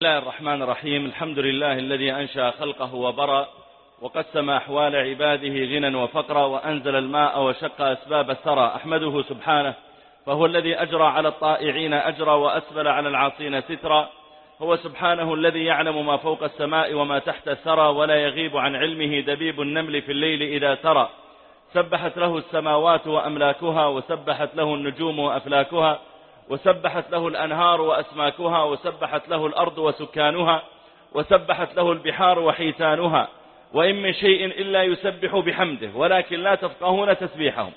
بسم الله الرحمن الرحيم. الحمد لله الذي أنشأ خلقه وبرى وقسم أحوال عباده غنى وفقرا وأنزل الماء وشق أسباب الثرى. أحمده سبحانه. فهو الذي أجرى على الطائعين أجرى وأسبل على العاصين سترا. هو سبحانه الذي يعلم ما فوق السماء وما تحت الثرى ولا يغيب عن علمه دبيب النمل في الليل إذا ترى. سبحت له السماوات وأملاكها وسبحت له النجوم وأفلاكها. وسبحت له الأنهار وأسماكها وسبحت له الأرض وسكانها وسبحت له البحار وحيتانها وإن من شيء إلا يسبح بحمده ولكن لا تفقهون تسبيحهم.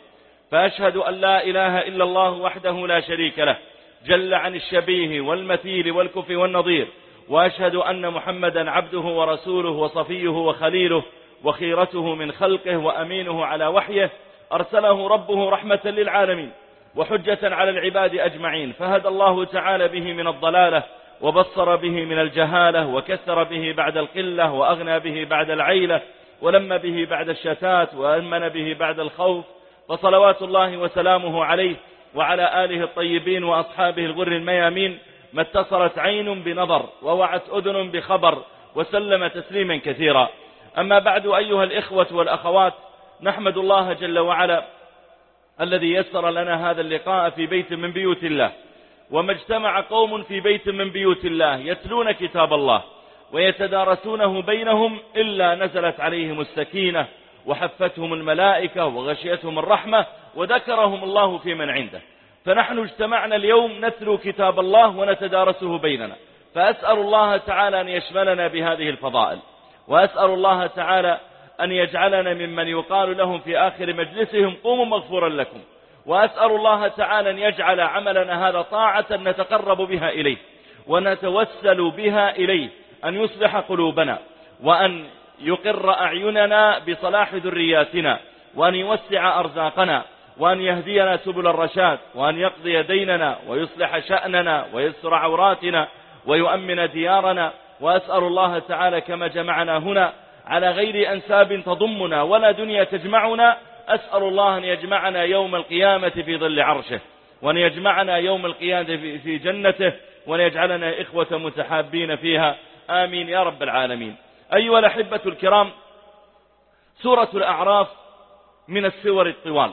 فأشهد أن لا إله إلا الله وحده لا شريك له جل عن الشبيه والمثيل والكف والنظير وأشهد أن محمدا عبده ورسوله وصفيه وخليله وخيرته من خلقه وأمينه على وحيه أرسله ربه رحمة للعالمين. وحجة على العباد أجمعين. فهدى الله تعالى به من الضلالة وبصر به من الجهالة وكثر به بعد القلة وأغنى به بعد العيلة ولم به بعد الشتات وأمن به بعد الخوف. فصلوات الله وسلامه عليه وعلى آله الطيبين وأصحابه الغر الميامين ما اتصلت عين بنظر ووعت أذن بخبر وسلم تسليما كثيرا. أما بعد أيها الإخوة والأخوات نحمد الله جل وعلا الذي يسر لنا هذا اللقاء في بيت من بيوت الله. وما اجتمع قوم في بيت من بيوت الله يتلون كتاب الله ويتدارسونه بينهم إلا نزلت عليهم السكينة وحفتهم الملائكة وغشيتهم الرحمة وذكرهم الله في من عنده. فنحن اجتمعنا اليوم نتلو كتاب الله ونتدارسه بيننا. فأسأل الله تعالى أن يشملنا بهذه الفضائل. وأسأل الله تعالى أن يجعلنا ممن يقال لهم في آخر مجلسهم قوموا مغفورا لكم. وأسأل الله تعالى أن يجعل عملنا هذا طاعة نتقرب بها إليه ونتوسل بها إليه أن يصلح قلوبنا وأن يقر أعيننا بصلاح ذرياتنا وأن يوسع أرزاقنا وأن يهدينا سبل الرشاد وأن يقضي ديننا ويصلح شأننا ويسر عوراتنا ويؤمن ديارنا. وأسأل الله تعالى كما جمعنا هنا على غير أنساب تضمنا ولا دنيا تجمعنا أسأل الله أن يجمعنا يوم القيامة في ظل عرشه وأن يجمعنا يوم القيامة في جنته وأن يجعلنا إخوة متحابين فيها. آمين يا رب العالمين. أيها الأحبة الكرام سورة الأعراف من السور الطوال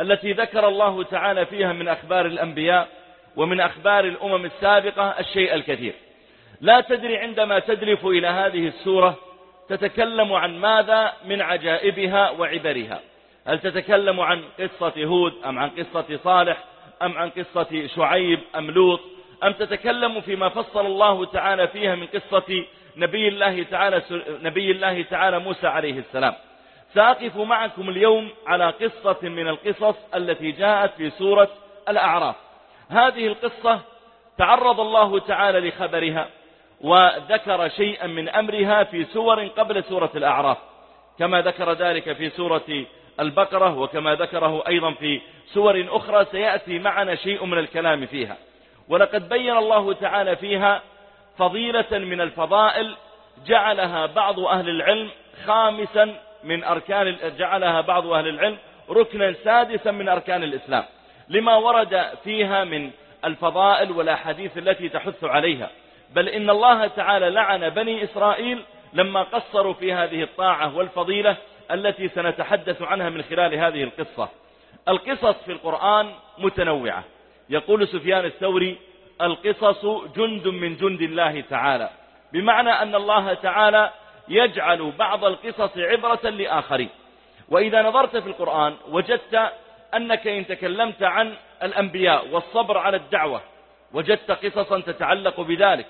التي ذكر الله تعالى فيها من أخبار الأنبياء ومن أخبار الأمم السابقة الشيء الكثير. لا تدري عندما تدلف إلى هذه السورة تتكلم عن ماذا من عجائبها وعبرها؟ هل تتكلم عن قصة هود أم عن قصة صالح أم عن قصة شعيب أم لوط؟ أم تتكلم فيما فصل الله تعالى فيها من قصة نبي الله تعالى, نبي الله تعالى موسى عليه السلام؟ سأقف معكم اليوم على قصة من القصص التي جاءت في سورة الأعراف. هذه القصة تعرض الله تعالى لخبرها وذكر شيئا من أمرها في سور قبل سورة الأعراف. كما ذكر ذلك في سورة البقرة وكما ذكره أيضا في سور أخرى سيأتي معنا شيء من الكلام فيها. ولقد بين الله تعالى فيها فضيلة من الفضائل جعلها بعض أهل العلم خامسا من أركان جعلها بعض أهل العلم ركنا سادسا من أركان الإسلام. لما ورد فيها من الفضائل والأحاديث التي تحث عليها. بل إن الله تعالى لعن بني إسرائيل لما قصروا في هذه الطاعة والفضيلة التي سنتحدث عنها من خلال هذه القصة. القصص في القرآن متنوعة. يقول سفيان الثوري القصص جند من جند الله تعالى. بمعنى أن الله تعالى يجعل بعض القصص عبرة لآخرين. وإذا نظرت في القرآن وجدت أنك إن تكلمت عن الأنبياء والصبر على الدعوة وجدت قصصا تتعلق بذلك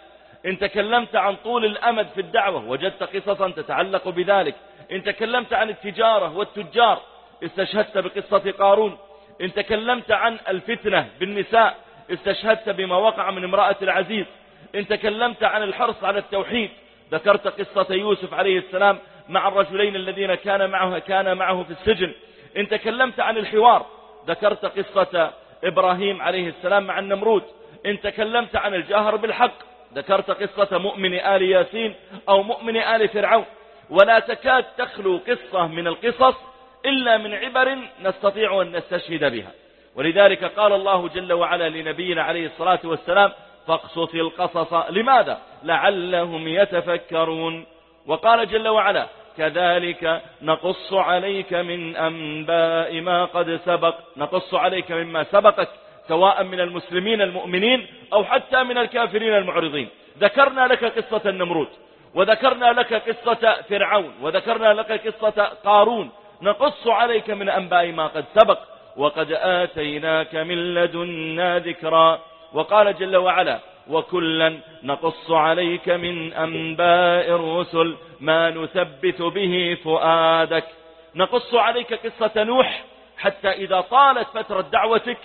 إن تكلمت عن طول الأمد في الدعوة وجدت قصصا تتعلق بذلك. إن تكلمت عن التجارة والتجار استشهدت بقصة قارون. إن تكلمت عن الفتنة بالنساء استشهدت بما وقع من امرأة العزيز. إن تكلمت عن الحرص على التوحيد ذكرت قصة يوسف عليه السلام مع الرجلين الذين كان معه, كان معه في السجن. إن تكلمت عن الحوار ذكرت قصة إبراهيم عليه السلام مع النمرود. إن تكلمت عن الجاهر بالحق ذكرت قصة مؤمن آل ياسين أو مؤمن آل فرعون. ولا تكاد تخلو قصة من القصص إلا من عبر نستطيع أن نستشهد بها. ولذلك قال الله جل وعلا لنبينا عليه الصلاة والسلام فاقصص القصص. لماذا؟ لعلهم يتفكرون. وقال جل وعلا كذلك نقص عليك من أنباء ما قد سبق. نقص عليك مما سبقك. سواء من المسلمين المؤمنين أو حتى من الكافرين المعرضين. ذكرنا لك قصة النمرود وذكرنا لك قصة فرعون وذكرنا لك قصة قارون. نقص عليك من أنباء ما قد سبق وقد آتيناك من لدنا ذكرا. وقال جل وعلا وكلا نقص عليك من أنباء الرسل ما نثبت به فؤادك. نقص عليك قصة نوح حتى إذا طالت فترة دعوتك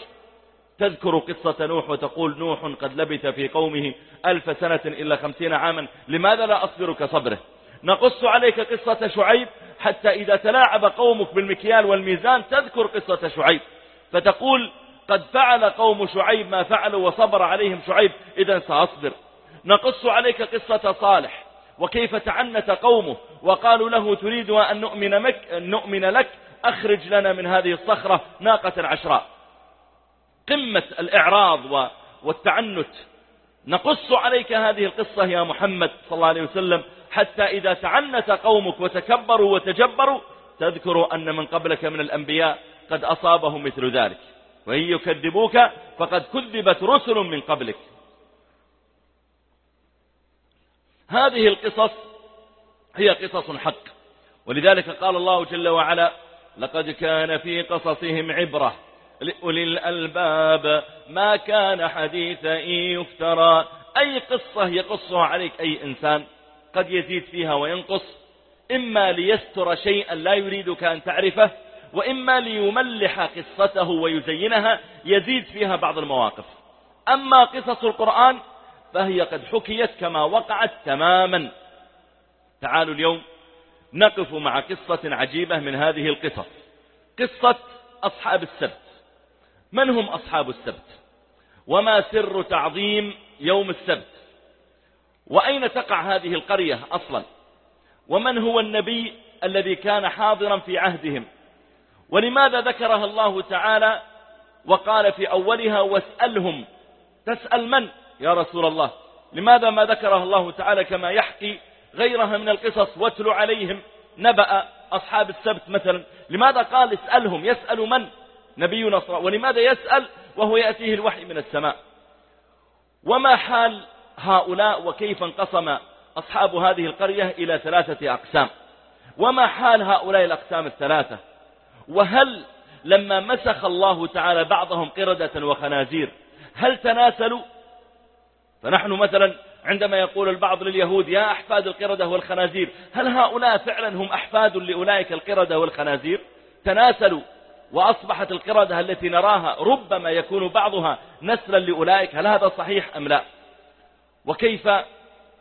تذكر قصة نوح وتقول نوح قد لبث في قومه ألف سنة إلا خمسين عاما. لماذا لا أصبر كصبره؟ نقص عليك قصة شعيب حتى إذا تلاعب قومك بالمكيال والميزان تذكر قصة شعيب. فتقول قد فعل قوم شعيب ما فعلوا وصبر عليهم شعيب إذا سأصبر. نقص عليك قصة صالح وكيف تعنت قومه وقالوا له تريد أن نؤمن, مك نؤمن لك أخرج لنا من هذه الصخرة ناقة عشراء. قمة الإعراض والتعنت. نقص عليك هذه القصة يا محمد صلى الله عليه وسلم حتى إذا تعنت قومك وتكبروا وتجبروا تذكر أن من قبلك من الأنبياء قد أصابهم مثل ذلك. وإن يكذبوك فقد كذبت رسل من قبلك. هذه القصص هي قصص حق ولذلك قال الله جل وعلا لقد كان في قصصهم عبرة لأولي الألباب ما كان حديثا يفترى. أي قصة يقصها عليك أي إنسان قد يزيد فيها وينقص. إما ليستر شيئا لا يريدك أن تعرفه وإما ليملح قصته ويزينها. يزيد فيها بعض المواقف. أما قصص القرآن فهي قد حكيت كما وقعت تماما. تعالوا اليوم نقف مع قصة عجيبة من هذه القصص. قصة أصحاب السبت. من هم أصحاب السبت؟ وما سر تعظيم يوم السبت؟ وأين تقع هذه القرية أصلا؟ ومن هو النبي الذي كان حاضرا في عهدهم؟ ولماذا ذكرها الله تعالى وقال في أولها واسألهم؟ تسأل من؟ يا رسول الله لماذا ما ذكرها الله تعالى كما يحكي غيرها من القصص واتل عليهم نبأ أصحاب السبت مثلا؟ لماذا قال اسألهم؟ يسأل من؟ نبينا صلى ولماذا يسأل؟ وهو يأتيه الوحي من السماء. وما حال هؤلاء وكيف انقسم أصحاب هذه القرية إلى ثلاثة أقسام؟ وما حال هؤلاء الأقسام الثلاثة؟ وهل لما مسخ الله تعالى بعضهم قردة وخنازير هل تناسلوا؟ فنحن مثلا عندما يقول البعض لليهود يا أحفاد القردة والخنازير هل هؤلاء فعلا هم أحفاد لأولئك القردة والخنازير؟ تناسلوا. وأصبحت القردة التي نراها ربما يكون بعضها نسلا لأولئك هل هذا صحيح أم لا؟ وكيف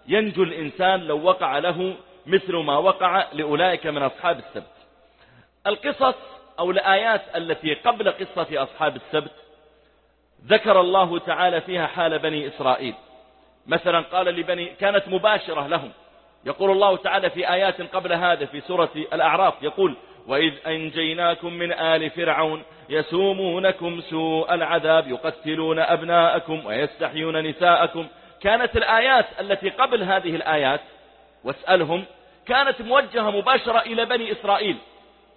ينجو الإنسان لو وقع له مثل ما وقع لأولئك من أصحاب السبت؟ القصص أو الآيات التي قبل قصة أصحاب السبت ذكر الله تعالى فيها حال بني إسرائيل. مثلا قال لبني كانت مباشرة لهم. يقول الله تعالى في آيات قبل هذا في سورة الأعراف يقول وإذ أنجيناكم من آل فرعون يسومونكم سوء العذاب يقتلون أبناءكم ويستحيون نساءكم. كانت الآيات التي قبل هذه الآيات واسألهم كانت موجهة مباشرة إلى بني إسرائيل.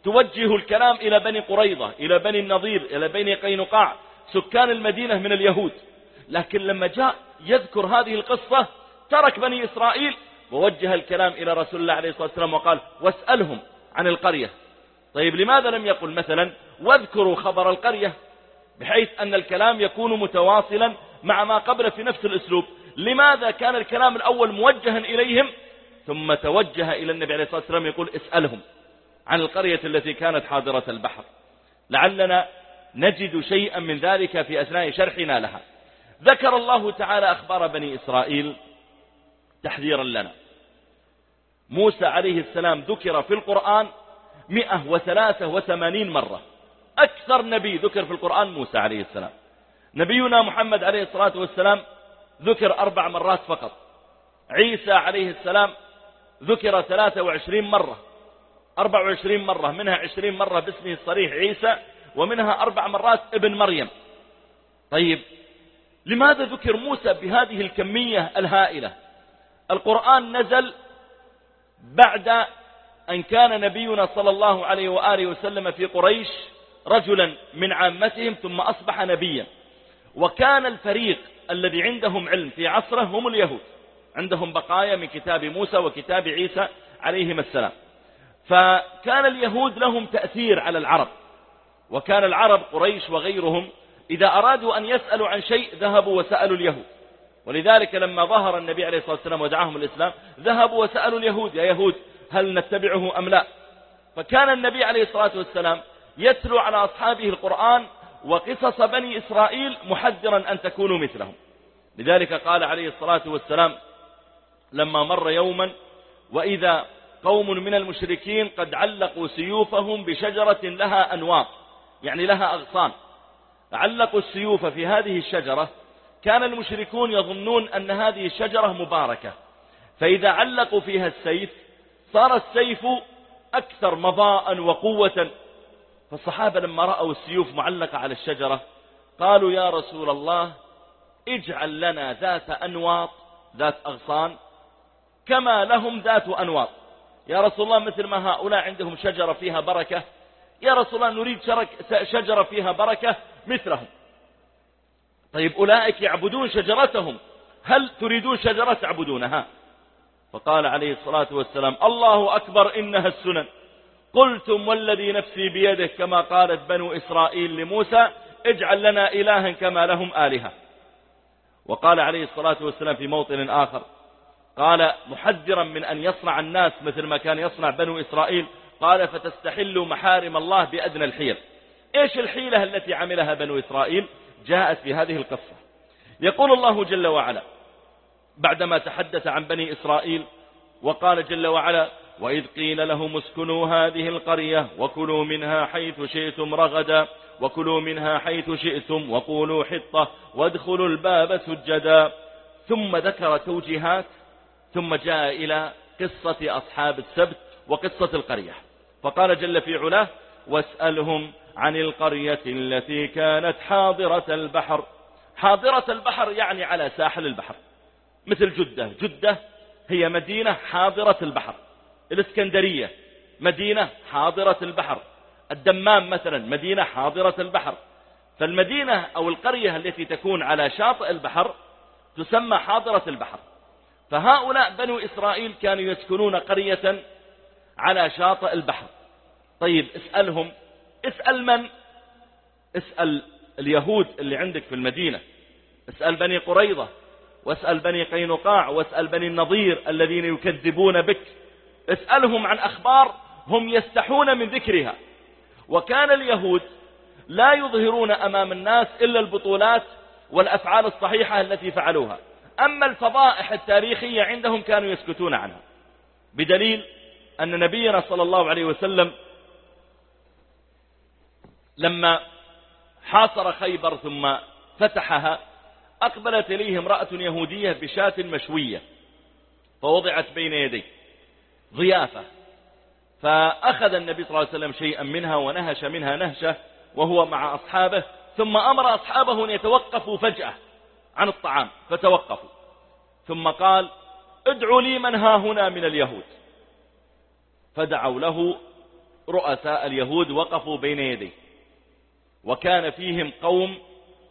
توجه الكلام إلى بني قريضة إلى بني النظير إلى بني قينقاع سكان المدينة من اليهود. لكن لما جاء يذكر هذه القصة ترك بني إسرائيل ووجه الكلام إلى رسول الله عليه الصلاة والسلام وقال واسألهم عن القرية. طيب لماذا لم يقل مثلا واذكروا خبر القرية بحيث أن الكلام يكون متواصلا مع ما قبل في نفس الأسلوب؟ لماذا كان الكلام الأول موجها إليهم ثم توجه إلى النبي عليه الصلاة والسلام يقول اسألهم عن القرية التي كانت حاضرة البحر لعلنا نجد شيئا من ذلك في أثناء شرحنا لها. ذكر الله تعالى أخبار بني إسرائيل تحذيرا لنا. موسى عليه السلام ذكر في القرآن مئة وثلاثة وثمانين مرة. أكثر نبي ذكر في القرآن موسى عليه السلام. نبينا محمد عليه الصلاة والسلام ذكر أربع مرات فقط. عيسى عليه السلام ذكر ثلاثة وعشرين مرة. أربع وعشرين مرة منها عشرين مرة باسمه الصريح عيسى ومنها أربع مرات ابن مريم. طيب لماذا ذكر موسى بهذه الكمية الهائلة؟ القرآن نزل بعد أن كان نبينا صلى الله عليه وآله وسلم في قريش رجلا من عامتهم ثم أصبح نبيا. وكان الفريق الذي عندهم علم في عصره هم اليهود. عندهم بقايا من كتاب موسى وكتاب عيسى عليهما السلام. فكان اليهود لهم تأثير على العرب. وكان العرب قريش وغيرهم إذا أرادوا أن يسألوا عن شيء ذهبوا وسألوا اليهود. ولذلك لما ظهر النبي عليه الصلاة والسلام ودعاهم الإسلام ذهبوا وسألوا اليهود يا يهود هل نتبعه أم لا. فكان النبي عليه الصلاة والسلام يتلو على أصحابه القرآن وقصص بني إسرائيل محذرا أن تكونوا مثلهم. لذلك قال عليه الصلاة والسلام لما مر يوما وإذا قوم من المشركين قد علقوا سيوفهم بشجرة لها أنواط يعني لها أغصان. علقوا السيوف في هذه الشجرة كان المشركون يظنون أن هذه الشجرة مباركة. فإذا علقوا فيها السيف صار السيف أكثر مضاء وقوة. فالصحابة لما رأوا السيوف معلقة على الشجرة قالوا يا رسول الله اجعل لنا ذات أنواط ذات أغصان كما لهم ذات أنواط. يا رسول الله مثل ما هؤلاء عندهم شجرة فيها بركة يا رسول الله نريد شجرة فيها بركة مثلهم. طيب أولئك يعبدون شجرتهم هل تريدون شجرة تعبدونها؟ فقال عليه الصلاة والسلام الله أكبر إنها السنن. قلتم والذي نفسي بيده كما قالت بنو إسرائيل لموسى اجعل لنا إلها كما لهم آلهة. وقال عليه الصلاة والسلام في موطن آخر قال محذرا من أن يصنع الناس مثل ما كان يصنع بنو إسرائيل قال فتستحلوا محارم الله بأدنى الحيل. إيش الحيلة التي عملها بنو إسرائيل؟ جاءت في هذه القصة. يقول الله جل وعلا بعدما تحدث عن بني إسرائيل وقال جل وعلا وإذ قيل لهم اسكنوا هذه القرية وكلوا منها حيث شئتم رغدا وكلوا منها حيث شئتم وقولوا حطة وادخلوا الباب سجدا. ثم ذكر توجيهات ثم جاء إلى قصة أصحاب السبت وقصة القرية. فقال جل في علاه واسألهم عن القرية التي كانت حاضرة البحر. حاضرة البحر يعني على ساحل البحر. مثل جدة. جدة هي مدينة حاضرة البحر. الإسكندرية مدينة حاضرة البحر. الدمام مثلا مدينة حاضرة البحر. فالمدينة أو القرية التي تكون على شاطئ البحر تسمى حاضرة البحر. فهؤلاء بنو إسرائيل كانوا يسكنون قرية على شاطئ البحر. طيب اسألهم. اسأل من؟ اسأل اليهود اللي عندك في المدينة. اسأل بني قريضة واسأل بني قينقاع واسأل بني النضير الذين يكذبون بك. اسألهم عن أخبار هم يستحون من ذكرها. وكان اليهود لا يظهرون أمام الناس إلا البطولات والأفعال الصحيحة التي فعلوها. أما الفضائح التاريخية عندهم كانوا يسكتون عنها. بدليل أن نبينا صلى الله عليه وسلم لما حاصر خيبر ثم فتحها أقبلت إليه امرأة يهودية بشاة مشوية فوضعت بين يديه ضيافة فأخذ النبي صلى الله عليه وسلم شيئا منها ونهش منها نهشة وهو مع أصحابه ثم أمر أصحابه أن يتوقفوا فجأة عن الطعام فتوقفوا. ثم قال ادعوا لي من ها هنا من اليهود. فدعوا له رؤساء اليهود وقفوا بين يديه. وكان فيهم قوم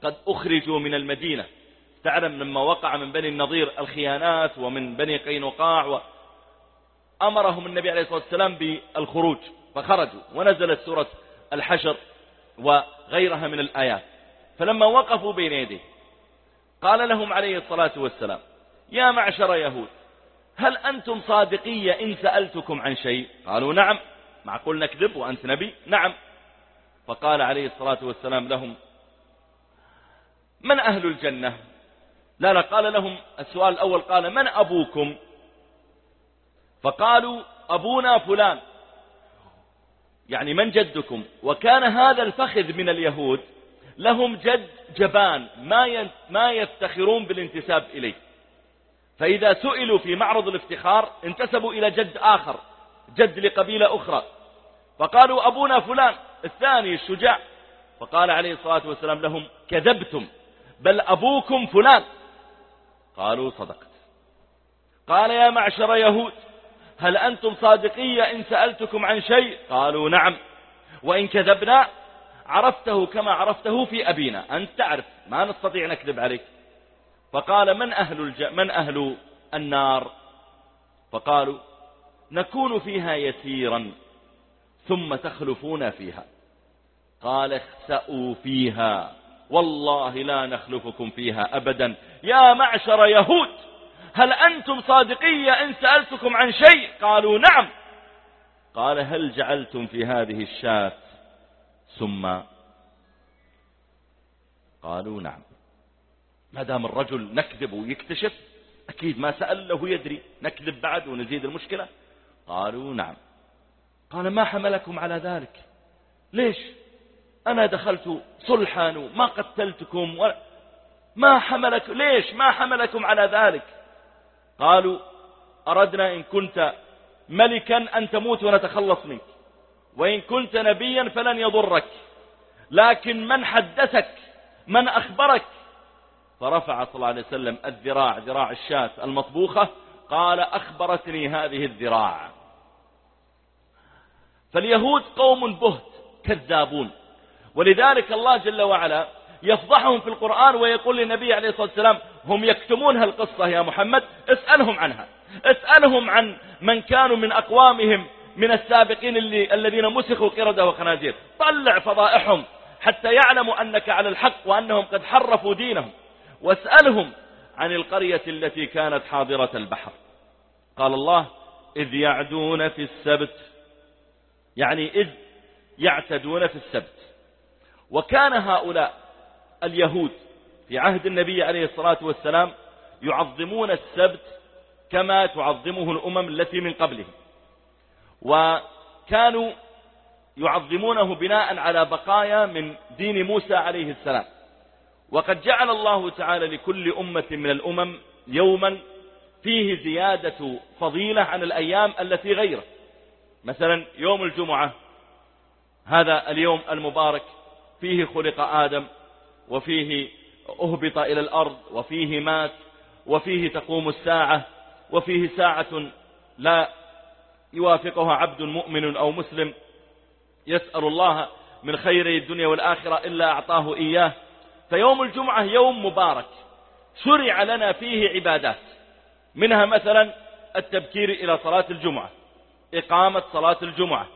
قد أخرجوا من المدينة. تعلم لما وقع من بني النظير الخيانات ومن بني قينقاع أمرهم النبي عليه الصلاة والسلام بالخروج فخرجوا ونزلت سورة الحشر وغيرها من الآيات. فلما وقفوا بين يديه قال لهم عليه الصلاة والسلام يا معشر يهود هل أنتم صادقية إن سألتكم عن شيء؟ قالوا نعم. معقول نكذب وأنت نبي؟ نعم. فقال عليه الصلاة والسلام لهم من أهل الجنة؟ لا لا قال لهم السؤال الأول قال من أبوكم؟ فقالوا أبونا فلان. يعني من جدكم؟ وكان هذا الفخذ من اليهود لهم جد جبان ما ما يفتخرون بالانتساب إليه. فإذا سئلوا في معرض الافتخار انتسبوا إلى جد آخر جد لقبيلة أخرى. فقالوا أبونا فلان الثاني الشجاع. فقال عليه الصلاة والسلام لهم كذبتم بل أبوكم فلان. قالوا صدقت. قال يا معشر يهود هل أنتم صادقية إن سألتكم عن شيء؟ قالوا نعم. وإن كذبنا عرفته كما عرفته في أبينا. أنت تعرف ما نستطيع نكذب عليك. فقال من أهل, الج... من أهل النار؟ فقالوا نكون فيها يسيرا ثم تخلفون فيها. قال اخسأوا فيها. والله لا نخلفكم فيها أبدا. يا معشر يهود هل أنتم صادقية إن سألتكم عن شيء؟ قالوا نعم. قال هل جعلتم في هذه الشاة ثم قالوا نعم. ما دام الرجل نكذب ويكتشف أكيد ما سأل له يدري. نكذب بعد ونزيد المشكلة؟ قالوا نعم. قال ما حملكم على ذلك؟ ليش؟ أنا دخلت صلحا وما قتلتكم و... ما حملك ليش ما حملكم على ذلك؟ قالوا أردنا إن كنت ملكا أن تموت ونتخلص منك. وإن كنت نبيا فلن يضرك. لكن من حدثك؟ من أخبرك؟ فرفع صلى الله عليه وسلم الذراع ذراع الشاة المطبوخة قال أخبرتني هذه الذراع. فاليهود قوم بهت كذابون. ولذلك الله جل وعلا يفضحهم في القرآن ويقول للنبي عليه الصلاة والسلام هم يكتمون هالقصة يا محمد اسألهم عنها. اسألهم عن من كانوا من أقوامهم من السابقين اللي الذين مسخوا قردة وخنازير. طلع فضائحهم حتى يعلموا أنك على الحق وأنهم قد حرفوا دينهم. واسألهم عن القرية التي كانت حاضرة البحر. قال الله إذ يعدون في السبت. يعني إذ يعتدون في السبت. وكان هؤلاء اليهود في عهد النبي عليه الصلاة والسلام يعظمون السبت كما تعظمه الأمم التي من قبلهم. وكانوا يعظمونه بناء على بقايا من دين موسى عليه السلام. وقد جعل الله تعالى لكل أمة من الأمم يوما فيه زيادة فضيلة عن الأيام التي غيره. مثلا يوم الجمعة هذا اليوم المبارك فيه خلق آدم وفيه أهبط إلى الأرض وفيه مات وفيه تقوم الساعة وفيه ساعة لا يوافقها عبد مؤمن أو مسلم. يسأل الله من خير الدنيا والآخرة إلا أعطاه إياه. فيوم الجمعة يوم مبارك شرع لنا فيه عبادات منها مثلا التبكير إلى صلاة الجمعة إقامة صلاة الجمعة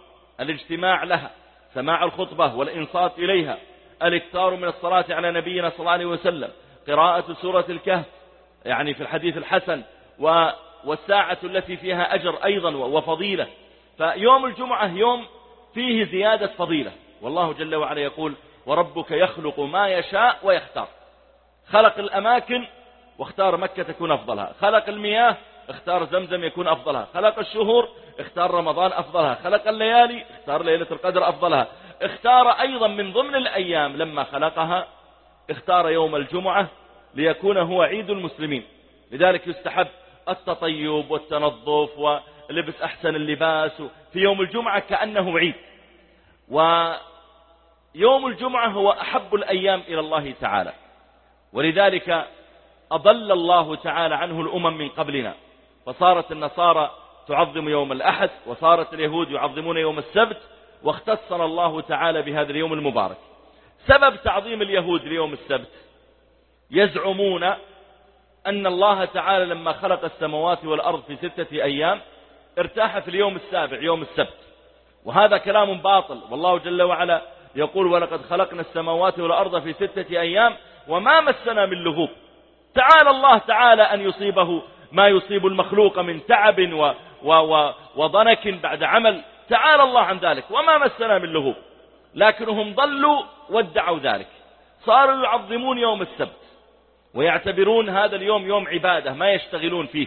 الاجتماع لها. سماع الخطبة والإنصات إليها. الإكثار من الصلاة على نبينا صلى الله عليه وسلم. قراءة سورة الكهف يعني في الحديث الحسن والساعة التي فيها أجر أيضا وفضيلة. فيوم الجمعة يوم فيه زيادة فضيلة. والله جل وعلا يقول وربك يخلق ما يشاء ويختار. خلق الأماكن واختار مكة تكون أفضلها. خلق المياه اختار زمزم يكون أفضلها. خلق الشهور اختار رمضان أفضلها. خلق الليالي اختار ليلة القدر أفضلها. اختار أيضا من ضمن الأيام لما خلقها اختار يوم الجمعة ليكون هو عيد المسلمين. لذلك يستحب التطيب والتنظف ولبس أحسن اللباس في يوم الجمعة كأنه عيد. ويوم الجمعة هو أحب الأيام إلى الله تعالى. ولذلك أضل الله تعالى عنه الأمم من قبلنا. فصارت النصارى تعظم يوم الأحد وصارت اليهود يعظمون يوم السبت واختصنا الله تعالى بهذا اليوم المبارك. سبب تعظيم اليهود ليوم السبت يزعمون أن الله تعالى لما خلق السماوات والأرض في ستة أيام ارتاح في اليوم السابع يوم السبت. وهذا كلام باطل والله جل وعلا يقول ولقد خلقنا السماوات والأرض في ستة أيام وما مسنا من لغوب تعالى الله تعالى أن يصيبه ما يصيب المخلوق من تعب و و و وضنك بعد عمل. تعالى الله عن ذلك وما مسنا من لغوب لكنهم ضلوا وادعوا ذلك. صاروا يعظمون يوم السبت ويعتبرون هذا اليوم يوم عبادة ما يشتغلون فيه.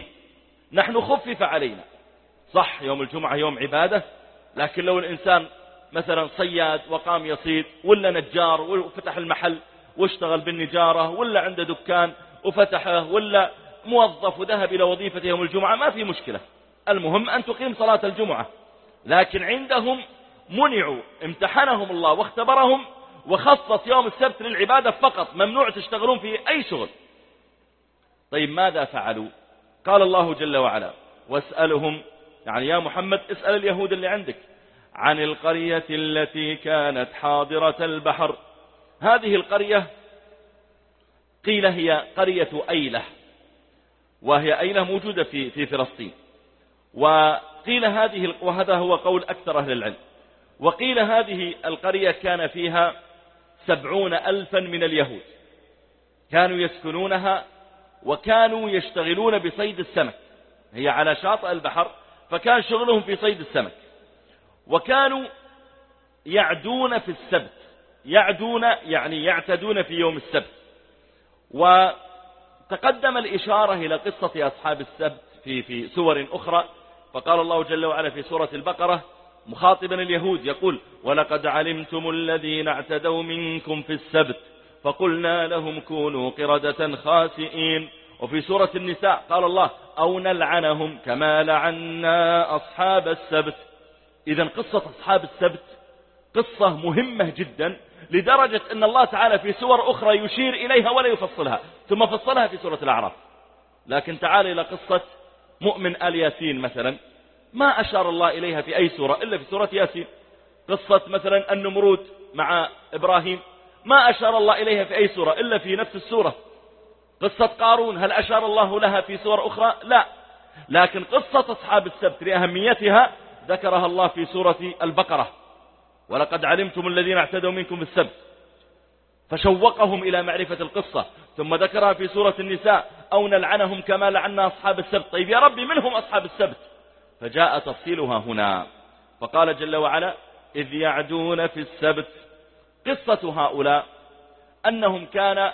نحن خفف علينا. صح يوم الجمعة يوم عبادة لكن لو الإنسان مثلا صياد وقام يصيد ولا نجار وفتح المحل واشتغل بالنجارة ولا عنده دكان وفتحه ولا موظف وذهب إلى وظيفته يوم الجمعة ما في مشكلة. المهم أن تقيم صلاة الجمعة. لكن عندهم منعوا امتحنهم الله واختبرهم وخصص يوم السبت للعبادة فقط ممنوع تشتغلون فيه أي شغل. طيب ماذا فعلوا؟ قال الله جل وعلا واسألهم يعني يا محمد اسأل اليهود اللي عندك عن القرية التي كانت حاضرة البحر. هذه القرية قيل هي قرية أيلة. وهي أيلة موجودة في في فلسطين. وقيل هذه وهذا هو قول أكثر أهل العلم. وقيل هذه القرية كان فيها سبعون ألفا من اليهود. كانوا يسكنونها وكانوا يشتغلون بصيد السمك. هي على شاطئ البحر فكان شغلهم في صيد السمك. وكانوا يعدون في السبت. يعدون يعني يعتدون في يوم السبت. وتقدم الإشارة إلى قصة أصحاب السبت في, في سور أخرى فقال الله جل وعلا في سورة البقرة مخاطبا اليهود يقول ولقد علمتم الذين اعتدوا منكم في السبت فقلنا لهم كونوا قردة خاسئين. وفي سورة النساء قال الله أو نلعنهم كما لعنا أصحاب السبت. إذا قصة أصحاب السبت قصة مهمة جدا لدرجة أن الله تعالى في سور أخرى يشير إليها ولا يفصلها ثم فصلها في سورة الأعراف. لكن تعال إلى قصة مؤمن آل ياسين مثلا. ما أشار الله إليها في أي سورة إلا في سورة ياسين. قصة مثلا النمرود مع إبراهيم. ما أشار الله إليها في أي سورة إلا في نفس السورة. قصة قارون هل أشار الله لها في سور أخرى؟ لا. لكن قصة أصحاب السبت لأهميتها ذكرها الله في سورة البقرة. ولقد علمتم الذين اعتدوا منكم بالسبت. فشوقهم إلى معرفة القصة. ثم ذكرها في سورة النساء أو نلعنهم كما لعنا أصحاب السبت. طيب يا ربي منهم أصحاب السبت؟ فجاء تفصيلها هنا. فقال جل وعلا إذ يعدون في السبت. قصة هؤلاء أنهم كان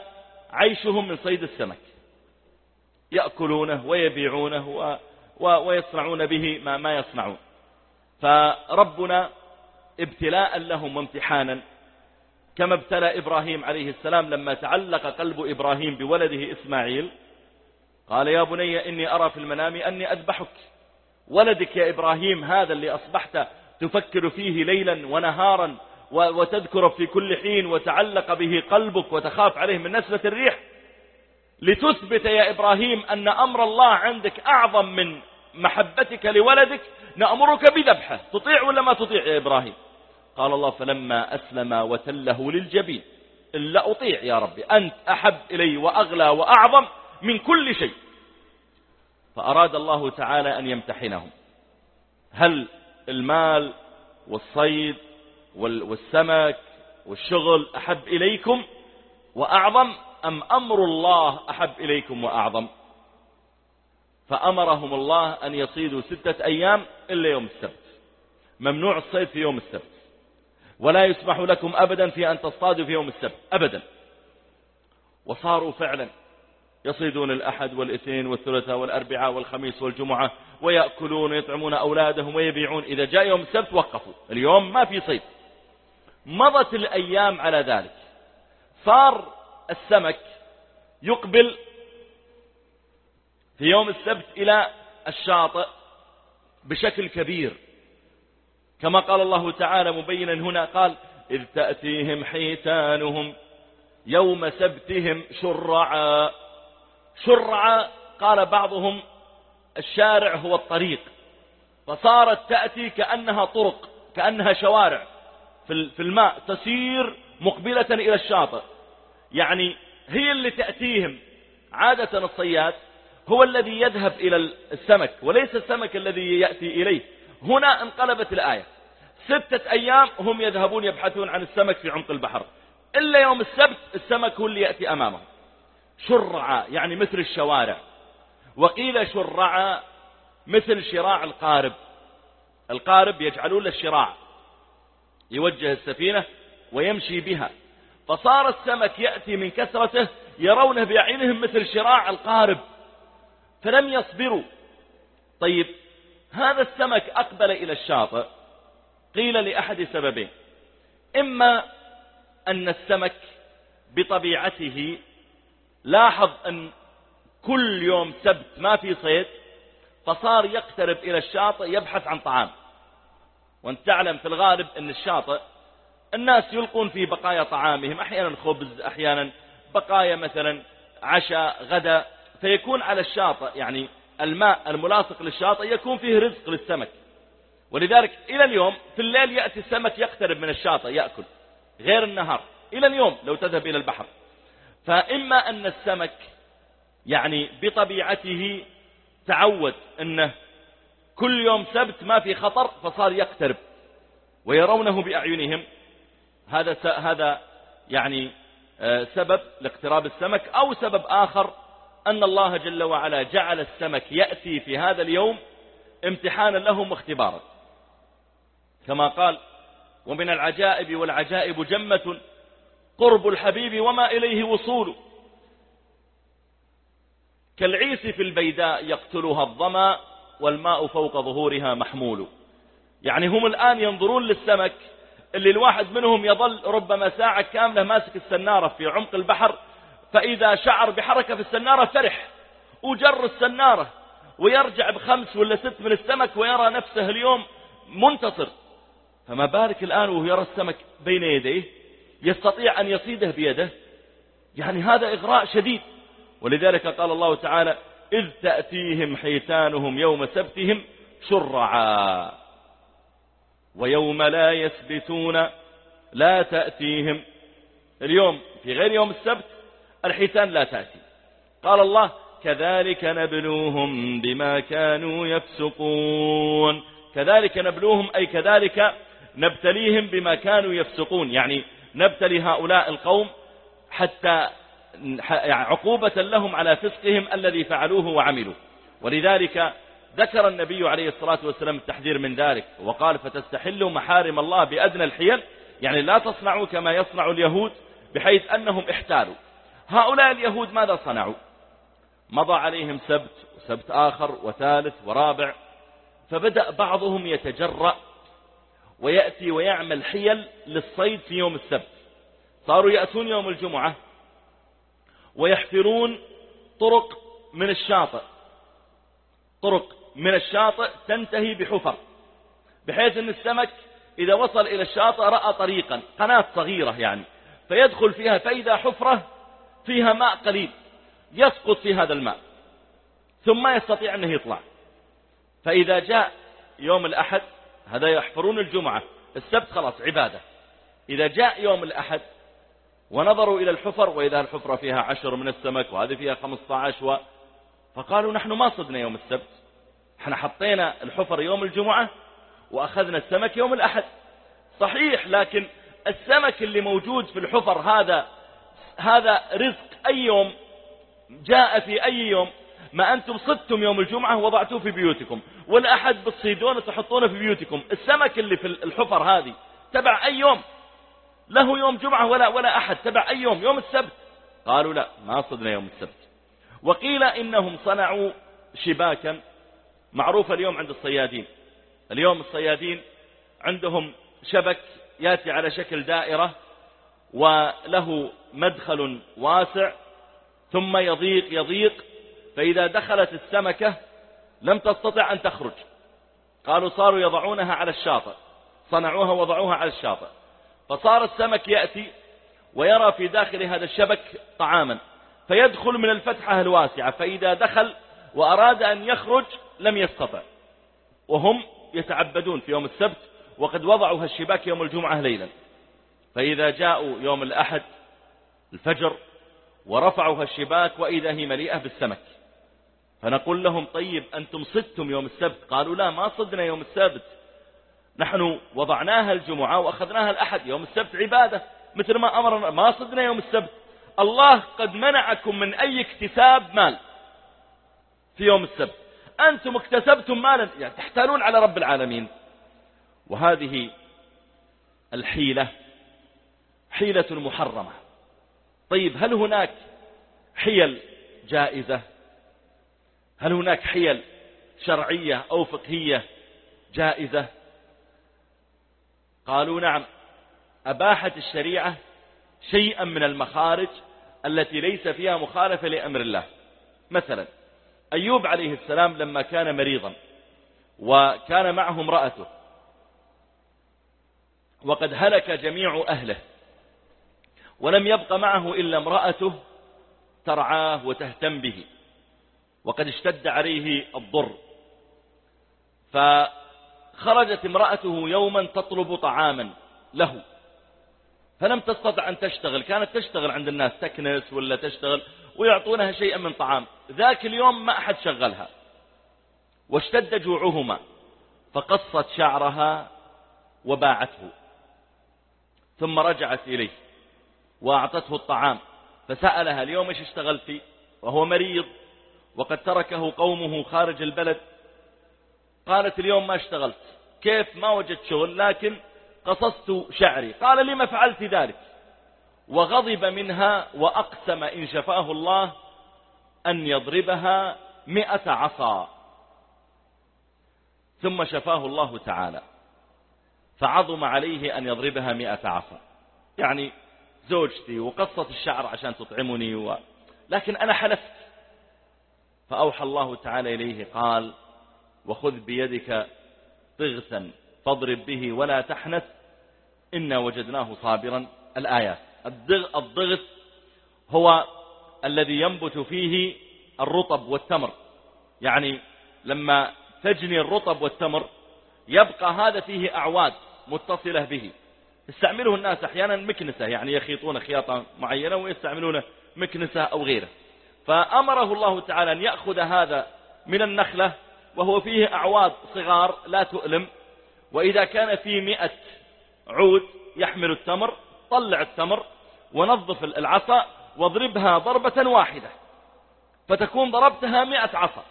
عيشهم من صيد السمك. يأكلونه ويبيعونه و... و... ويصنعون به ما, ما يصنعون. فربنا ابتلاء لهم وامتحانا. كما ابتلى إبراهيم عليه السلام لما تعلق قلب إبراهيم بولده إسماعيل. قال يا بني إني أرى في المنام أني أذبحك. ولدك يا إبراهيم هذا اللي أصبحت تفكر فيه ليلا ونهارا وتذكر في كل حين وتعلق به قلبك وتخاف عليه من نسلة الريح. لتثبت يا إبراهيم أن أمر الله عندك أعظم من محبتك لولدك نأمرك بذبحه. تطيع ولا ما تطيع يا إبراهيم؟ قال الله فلما أسلم وتله للجبين إلا أطيع يا ربي أنت أحب إلي وأغلى وأعظم من كل شيء. فأراد الله تعالى أن يمتحنهم. هل المال والصيد والسمك والشغل أحب إليكم وأعظم أم أمر الله أحب إليكم وأعظم؟ فأمرهم الله أن يصيدوا ستة أيام إلا يوم السبت. ممنوع الصيد في يوم السبت. ولا يسمح لكم أبدا في أن تصطادوا في يوم السبت. أبدا. وصاروا فعلا يصيدون الأحد والإثنين والثلاثاء والأربعاء والخميس والجمعة ويأكلون ويطعمون أولادهم ويبيعون. إذا جاء يوم السبت وقفوا. اليوم ما في صيد. مضت الأيام على ذلك. صار السمك يقبل في يوم السبت إلى الشاطئ بشكل كبير. كما قال الله تعالى مبينا هنا قال إذ تأتيهم حيتانهم يوم سبتهم شرعا. شرعا قال بعضهم الشارع هو الطريق فصارت تأتي كأنها طرق كأنها شوارع في الماء تسير مقبلة إلى الشاطئ. يعني هي اللي تأتيهم عادة الصياد هو الذي يذهب إلى السمك وليس السمك الذي يأتي إليه. هنا انقلبت الآية. ستة أيام هم يذهبون يبحثون عن السمك في عمق البحر. إلا يوم السبت السمك هو اللي يأتي أمامهم. شرعا يعني مثل الشوارع. وقيل شرعا مثل شراع القارب. القارب يجعلون له الشراع. يوجه السفينة ويمشي بها. فصار السمك يأتي من كثرته يرونه بأعينهم مثل شراع القارب. فلم يصبروا. طيب هذا السمك أقبل إلى الشاطئ قيل لأحد سببين إما أن السمك بطبيعته لاحظ أن كل يوم سبت ما في صيد فصار يقترب إلى الشاطئ يبحث عن طعام. وأنت تعلم في الغالب أن الشاطئ الناس يلقون في بقايا طعامهم أحيانا خبز أحيانا بقايا مثلا عشاء غدا فيكون على الشاطئ يعني الماء الملاصق للشاطئ يكون فيه رزق للسمك. ولذلك إلى اليوم في الليل يأتي السمك يقترب من الشاطئ يأكل غير النهار. إلى اليوم لو تذهب إلى البحر. فإما أن السمك يعني بطبيعته تعود أنه كل يوم سبت ما في خطر فصار يقترب ويرونه بأعينهم. هذا هذا يعني آه، سبب لاقتراب السمك أو سبب آخر أن الله جل وعلا جعل السمك يأتي في هذا اليوم امتحانا لهم واختبارا. كما قال ومن العجائب والعجائب جمة قرب الحبيب وما إليه وصول. كالعيس في البيداء يقتلها الظمأ والماء فوق ظهورها محمول. يعني هم الآن ينظرون للسمك اللي الواحد منهم يظل ربما ساعة كاملة ماسك السنارة في عمق البحر فإذا شعر بحركة في السنارة فرح وجر السنارة ويرجع بخمس ولا ست من السمك ويرى نفسه اليوم منتصر. فما بارك الآن وهو يرى السمك بين يديه؟ يستطيع أن يصيده بيده؟ يعني هذا إغراء شديد. ولذلك قال الله تعالى إذ تأتيهم حيتانهم يوم سبتهم شرعا. ويوم لا يسبتون لا تأتيهم. اليوم في غير يوم السبت الحيتان لا تأتي. قال الله كذلك نبلوهم بما كانوا يفسقون. كذلك نبلوهم أي كذلك نبتليهم بما كانوا يفسقون. يعني نبتلي هؤلاء القوم حتى عقوبة لهم على فسقهم الذي فعلوه وعملوا. ولذلك ذكر النبي عليه الصلاة والسلام التحذير من ذلك وقال فتستحلوا محارم الله بأدنى الحيل. يعني لا تصنعوا كما يصنع اليهود بحيث أنهم احتالوا. هؤلاء اليهود ماذا صنعوا؟ مضى عليهم سبت وسبت آخر وثالث ورابع فبدأ بعضهم يتجرأ ويأتي ويعمل حيل للصيد في يوم السبت. صاروا يأتون يوم الجمعة ويحفرون طرق من الشاطئ. طرق من الشاطئ تنتهي بحفر بحيث أن السمك إذا وصل إلى الشاطئ رأى طريقا قناة صغيرة يعني فيدخل فيها فإذا حفرة فيها ماء قليل يسقط في هذا الماء ثم يستطيع أنه يطلع. فإذا جاء يوم الأحد هذا يحفرون الجمعة السبت خلاص عبادة. إذا جاء يوم الأحد ونظروا إلى الحفر وإذا الحفرة فيها عشر من السمك وهذه فيها خمسة عشر فقالوا نحن ما صدنا يوم السبت. إحنا حطينا الحفر يوم الجمعة وأخذنا السمك يوم الأحد. صحيح لكن السمك اللي موجود في الحفر هذا هذا رزق أي يوم؟ جاء في أي يوم؟ ما أنتم صدتم يوم الجمعة وضعتوه في بيوتكم والأحد بتصيدونه تحطونه في بيوتكم السمك اللي في الحفر هذه تبع أي يوم؟ له يوم جمعة ولا, ولا أحد تبع أي يوم؟ يوم السبت. قالوا لا ما صدنا يوم السبت. وقيل إنهم صنعوا شباكا معروفة اليوم عند الصيادين. اليوم الصيادين عندهم شبك يأتي على شكل دائرة وله مدخل واسع ثم يضيق يضيق فإذا دخلت السمكة لم تستطع أن تخرج. قالوا صاروا يضعونها على الشاطئ. صنعوها وضعوها على الشاطئ. فصار السمك يأتي ويرى في داخل هذا الشبك طعاما فيدخل من الفتحة الواسعة فإذا دخل وأراد أن يخرج لم يستطع. وهم يتعبدون في يوم السبت وقد وضعوا هالشباك يوم الجمعة ليلا. فإذا جاءوا يوم الأحد الفجر ورفعوا هالشباك وإذا هي مليئة بالسمك. فنقول لهم طيب أنتم صدتم يوم السبت؟ قالوا لا ما صدنا يوم السبت. نحن وضعناها الجمعة وأخذناها الأحد. يوم السبت عبادة. مثل ما أمرنا ما صدنا يوم السبت. الله قد منعكم من أي اكتساب مال في يوم السبت. أنتم اكتسبتم مالا؟ يعني تحتالون على رب العالمين. وهذه الحيلة حيلة محرمة. طيب هل هناك حيل جائزة؟ هل هناك حيل شرعية أو فقهية جائزة؟ قالوا نعم. أباحت الشريعة شيئا من المخارج التي ليس فيها مخالفة لأمر الله. مثلا أيوب عليه السلام لما كان مريضا وكان معه امرأته وقد هلك جميع أهله ولم يبق معه إلا امرأته ترعاه وتهتم به وقد اشتد عليه الضر. فخرجت امرأته يوما تطلب طعاما له فلم تستطع أن تشتغل. كانت تشتغل عند الناس تكنس ولا تشتغل ويعطونها شيئا من طعام. ذاك اليوم ما أحد شغلها واشتد جوعهما فقصت شعرها وباعته ثم رجعت إليه. وأعطته الطعام فسألها اليوم إيش اشتغلتي وهو مريض وقد تركه قومه خارج البلد. قالت اليوم ما اشتغلت كيف ما وجدت شغل لكن قصصت شعري. قال لما فعلت ذلك؟ وغضب منها وأقسم إن شفاه الله أن يضربها مئة عصا. ثم شفاه الله تعالى فعظم عليه أن يضربها مئة عصا. يعني زوجتي وقصت الشعر عشان تطعمني و... لكن أنا حلفت. فأوحى الله تعالى إليه قال وخذ بيدك طغثا فاضرب به ولا تحنث إنا وجدناه صابرا. الآيات الضغث هو الذي ينبت فيه الرطب والتمر. يعني لما تجني الرطب والتمر يبقى هذا فيه أعواد متصلة به. يستعمله الناس أحيانا مكنسة يعني يخيطون خياطة معينة ويستعملونه مكنسة أو غيره. فأمره الله تعالى أن يأخذ هذا من النخلة وهو فيه أعواد صغار لا تؤلم. وإذا كان فيه مئة عود يحمل التمر طلع التمر ونظف العصا واضربها ضربة واحدة فتكون ضربتها مئة عصا.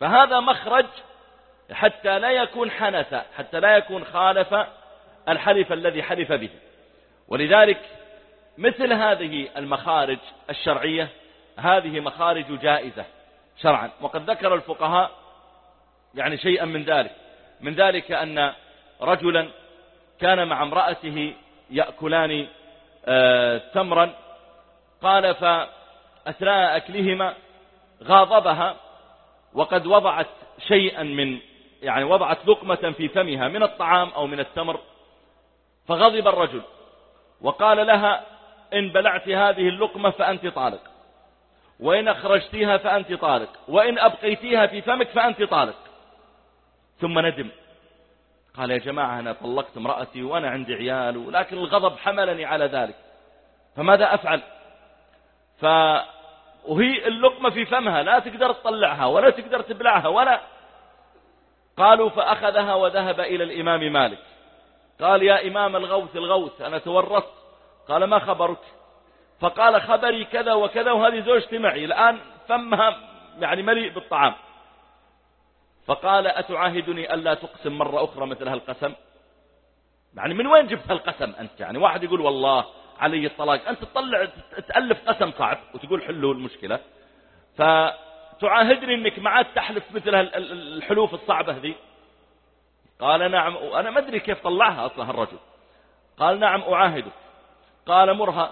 فهذا مخرج حتى لا يكون حنث حتى لا يكون خالف الحلف الذي حلف به. ولذلك مثل هذه المخارج الشرعية هذه مخارج جائزة شرعا. وقد ذكر الفقهاء يعني شيئا من ذلك. من ذلك أن رجلا كان مع امرأته يأكلان آه، تمرا قال فأثناء أكلهما غاضبها وقد وضعت شيئا من يعني وضعت لقمة في فمها من الطعام أو من التمر فغضب الرجل وقال لها إن بلعت هذه اللقمة فأنت طالق وإن أخرجتيها فأنت طالق وإن أبقيتيها في فمك فأنت طالق. ثم ندم. قال يا جماعة أنا طلقت امرأتي وأنا عندي عيال ولكن الغضب حملني على ذلك. فماذا أفعل؟ ف وهي اللقمة في فمها لا تقدر تطلعها ولا تقدر تبلعها ولا. قالوا فأخذها وذهب إلى الإمام مالك. قال يا إمام الغوث الغوث أنا تورطت. قال ما خبرك؟ فقال خبري كذا وكذا وهذه زوجتي معي. الآن فمها يعني مليء بالطعام. فقال أتعاهدني ألا تقسم مرة أخرى مثل هالقسم؟ يعني من وين جبت هالقسم أنت؟ يعني واحد يقول والله علي الطلاق. أنت تطلع تألف قسم صعب وتقول حلوا المشكلة. فتعاهدني أنك ما عاد تحلف مثل الحلوف الصعبة ذي قال نعم وأنا ما أدري كيف طلعها أصلا الرجل قال نعم أعاهدك. قال مرها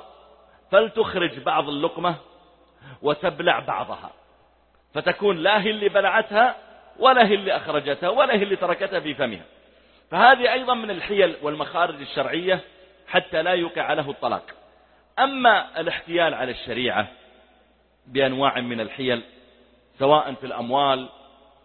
فلتخرج بعض اللقمة وتبلع بعضها. فتكون لا هي اللي بلعتها ولا هي اللي أخرجتها ولا هي اللي تركتها في فمها. فهذه أيضا من الحيل والمخارج الشرعية حتى لا يوقع له الطلاق. أما الاحتيال على الشريعة بأنواع من الحيل سواء في الأموال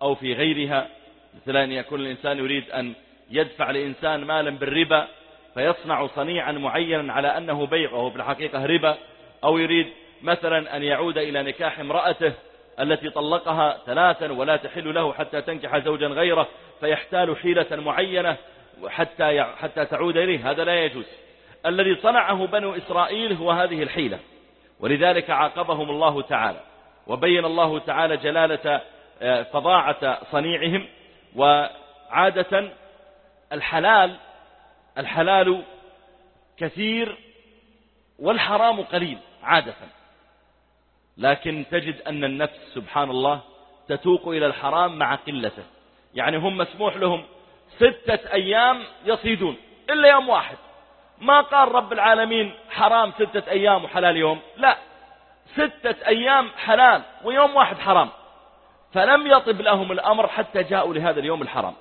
أو في غيرها مثل أن يكون الإنسان يريد أن يدفع لإنسان مالا بالربا فيصنع صنيعا معينا على أنه بيع وهو في الحقيقة ربا أو يريد مثلا أن يعود إلى نكاح امرأته التي طلقها ثلاثا ولا تحل له حتى تنكح زوجا غيره فيحتال حيلة معينة حتى حتى تعود إليه. هذا لا يجوز. الذي صنعه بنو إسرائيل هو هذه الحيلة. ولذلك عاقبهم الله تعالى وبين الله تعالى جلالة آه، فظاعة صنيعهم. وعادة الحلال الحلال كثير والحرام قليل عادة. لكن تجد أن النفس سبحان الله تتوق إلى الحرام مع قلته. يعني هم مسموح لهم ستة أيام يصيدون إلا يوم واحد. ما قال رب العالمين حرام ستة أيام وحلال يوم؟ لا. ستة أيام حلال ويوم واحد حرام. فلم يطب لهم الأمر حتى جاءوا لهذا اليوم الحرام.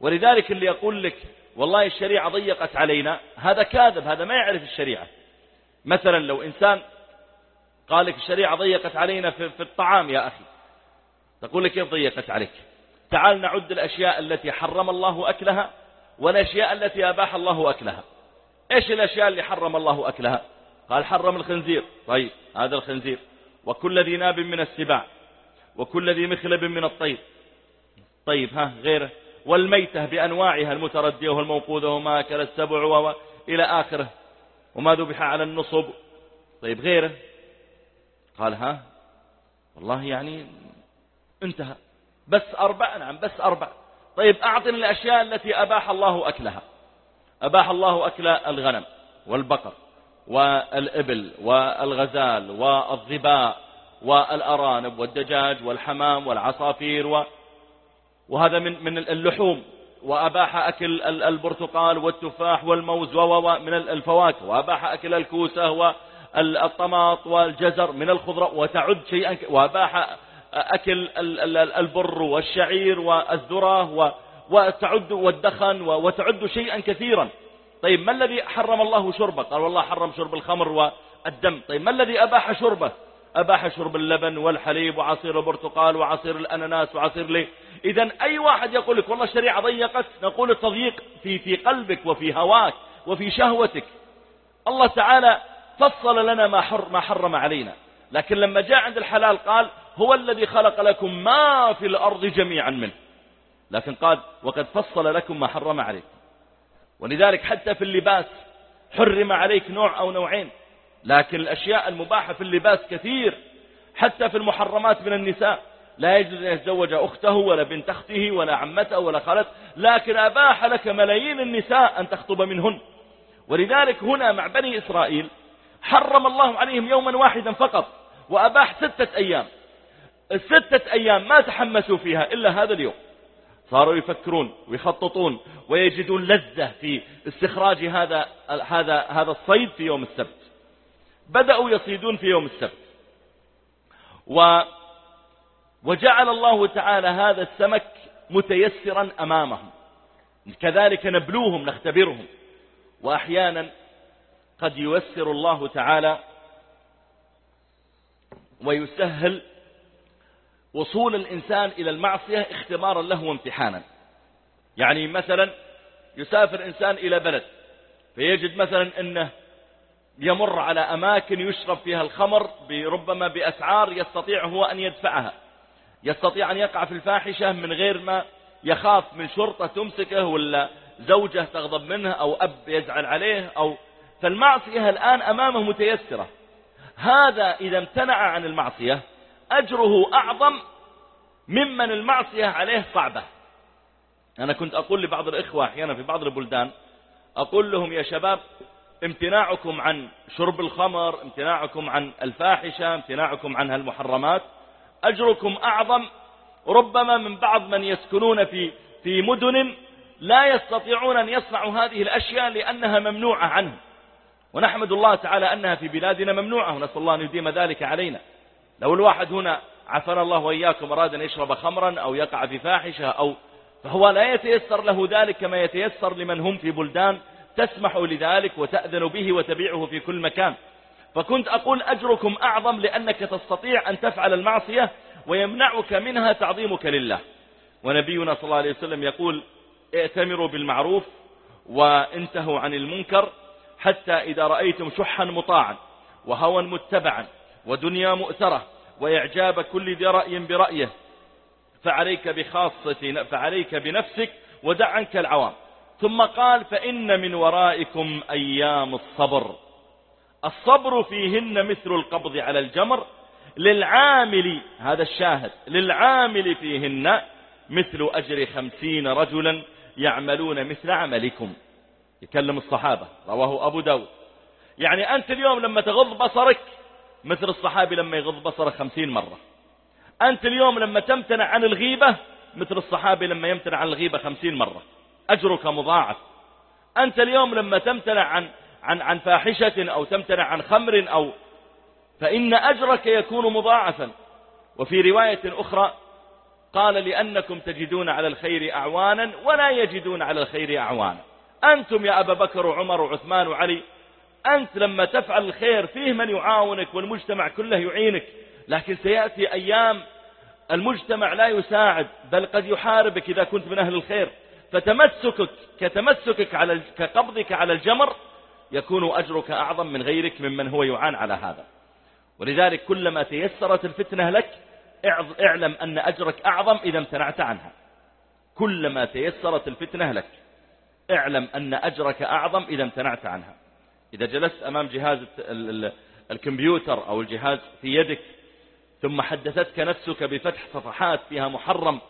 ولذلك اللي يقول لك والله الشريعة ضيقت علينا هذا كاذب هذا ما يعرف الشريعة. مثلا لو إنسان قال لك الشريعة ضيقت علينا في, في الطعام يا أخي تقول لك كيف ضيقت عليك؟ تعال نعد الأشياء التي حرم الله أكلها والأشياء التي أباح الله أكلها. إيش الأشياء اللي حرم الله أكلها؟ قال حرم الخنزير. طيب هذا الخنزير. وكل ذي ناب من السباع. وكل ذي مخلب من الطير طيب ها غيره. والميتة بأنواعها المتردية والموقوذة وما أكل السبع وإلى آخره. وما ذبح على النصب. طيب غيره. قال ها والله يعني انتهى. بس أربع نعم بس أربع. طيب أعطني الأشياء التي أباح الله أكلها. أباح الله أكل الغنم والبقر والإبل والغزال والظباء والأرانب والدجاج والحمام والعصافير و... وهذا من من اللحوم. وأباح أكل البرتقال والتفاح والموز من الفواكه. وأباح أكل الكوسة والطماط والجزر من الخضرة وتعد شيئا وأباح أكل البر والشعير والذرة وتعد والدخن وتعد شيئا كثيرا. طيب ما الذي حرم الله شربه؟ قال والله حرم شرب الخمر والدم. طيب ما الذي أباح شربه؟ أباح شرب اللبن والحليب وعصير البرتقال وعصير الأناناس وعصير لي. إذا أي واحد يقول لك والله الشريعة ضيقت نقول التضييق في, في قلبك وفي هواك وفي شهوتك. الله تعالى فصل لنا ما, حر ما حرم علينا. لكن لما جاء عند الحلال قال هو الذي خلق لكم ما في الأرض جميعا منه. لكن قال وقد فصل لكم ما حرم عليكم. ولذلك حتى في اللباس حرم عليك نوع أو نوعين. لكن الأشياء المباحة في اللباس كثير حتى في المحرمات من النساء. لا يجوز أن يتزوج أخته ولا بنت أخته ولا عمته ولا خالته لكن أباح لك ملايين النساء أن تخطب منهن. ولذلك هنا مع بني إسرائيل حرم الله عليهم يوما واحدا فقط وأباح ستة أيام. الستة أيام ما تحمسوا فيها إلا هذا اليوم. صاروا يفكرون ويخططون ويجدون لذة في استخراج هذا هذا هذا الصيد في يوم السبت. بدأوا يصيدون في يوم السبت. و وجعل الله تعالى هذا السمك متيسرا أمامهم. كذلك نبلوهم نختبرهم. وأحيانا قد ييسر الله تعالى ويسهل وصول الإنسان إلى المعصية اختبارا له وامتحانا. يعني مثلا يسافر إنسان إلى بلد فيجد مثلا أنه يمر على أماكن يشرب فيها الخمر ربما بأسعار يستطيع هو أن يدفعها. يستطيع أن يقع في الفاحشة من غير ما يخاف من شرطة تمسكه ولا زوجة تغضب منه أو أب يزعل عليه أو فالمعصية الآن أمامه متيسرة. هذا إذا امتنع عن المعصية أجره أعظم ممن المعصية عليه صعبة. أنا كنت أقول لبعض الإخوة أحيانا في بعض البلدان أقول لهم يا شباب امتناعكم عن شرب الخمر امتناعكم عن الفاحشة امتناعكم عن هالمحرمات. أجركم أعظم. ربما من بعض من يسكنون في في مدن لا يستطيعون أن يصنعوا هذه الأشياء لأنها ممنوعة عنهم ونحمد الله تعالى أنها في بلادنا ممنوعة ونسأل الله أن يديم ذلك علينا. لو الواحد هنا عفنا الله وإياكم أراد أن يشرب خمرا أو يقع في فاحشة أو فهو لا يتيسر له ذلك كما يتيسر لمن هم في بلدان تسمح لذلك وتأذن به وتبيعه في كل مكان. فكنت أقول أجركم أعظم لأنك تستطيع أن تفعل المعصية ويمنعك منها تعظيمك لله. ونبينا صلى الله عليه وسلم يقول ائتمروا بالمعروف وانتهوا عن المنكر حتى إذا رأيتم شحا مطاعا وهوى متبعا ودنيا مؤثرة وإعجاب كل ذي رأي برأيه فعليك بخاصة فعليك بنفسك ودع عنك العوام. ثم قال فإن من ورائكم أيام الصبر. الصبر فيهن مثل القبض على الجمر. للعامل هذا الشاهد للعامل فيهن مثل أجر خمسين رجلا يعملون مثل عملكم. يكلم الصحابة رواه أبو داود. يعني أنت اليوم لما تغض بصرك مثل الصحابي لما يغض بصره خمسين مرة. أنت اليوم لما تمتنع عن الغيبة مثل الصحابي لما يمتنع عن الغيبة خمسين مرة. أجرك مضاعف. أنت اليوم لما تمتنع عن عن عن فاحشة أو تمتنع عن خمر أو فإن أجرك يكون مضاعفا. وفي رواية أخرى قال لأنكم تجدون على الخير أعوانا ولا يجدون على الخير أعوانا. أنتم يا أبا بكر وعمر وعثمان وعلي أنت لما تفعل الخير فيه من يعاونك والمجتمع كله يعينك لكن سيأتي أيام المجتمع لا يساعد بل قد يحاربك إذا كنت من أهل الخير. فتمسكك كتمسكك على كقبضك على الجمر يكون أجرك أعظم من غيرك ممن هو يعان على هذا. ولذلك كلما تيسرت الفتنة لك اعلم أن أجرك أعظم إذا امتنعت عنها. كلما تيسرت الفتنة لك اعلم أن أجرك أعظم إذا امتنعت عنها. إذا جلست أمام جهاز الكمبيوتر أو الجهاز في يدك ثم حدثتك نفسك بفتح صفحات فيها محرم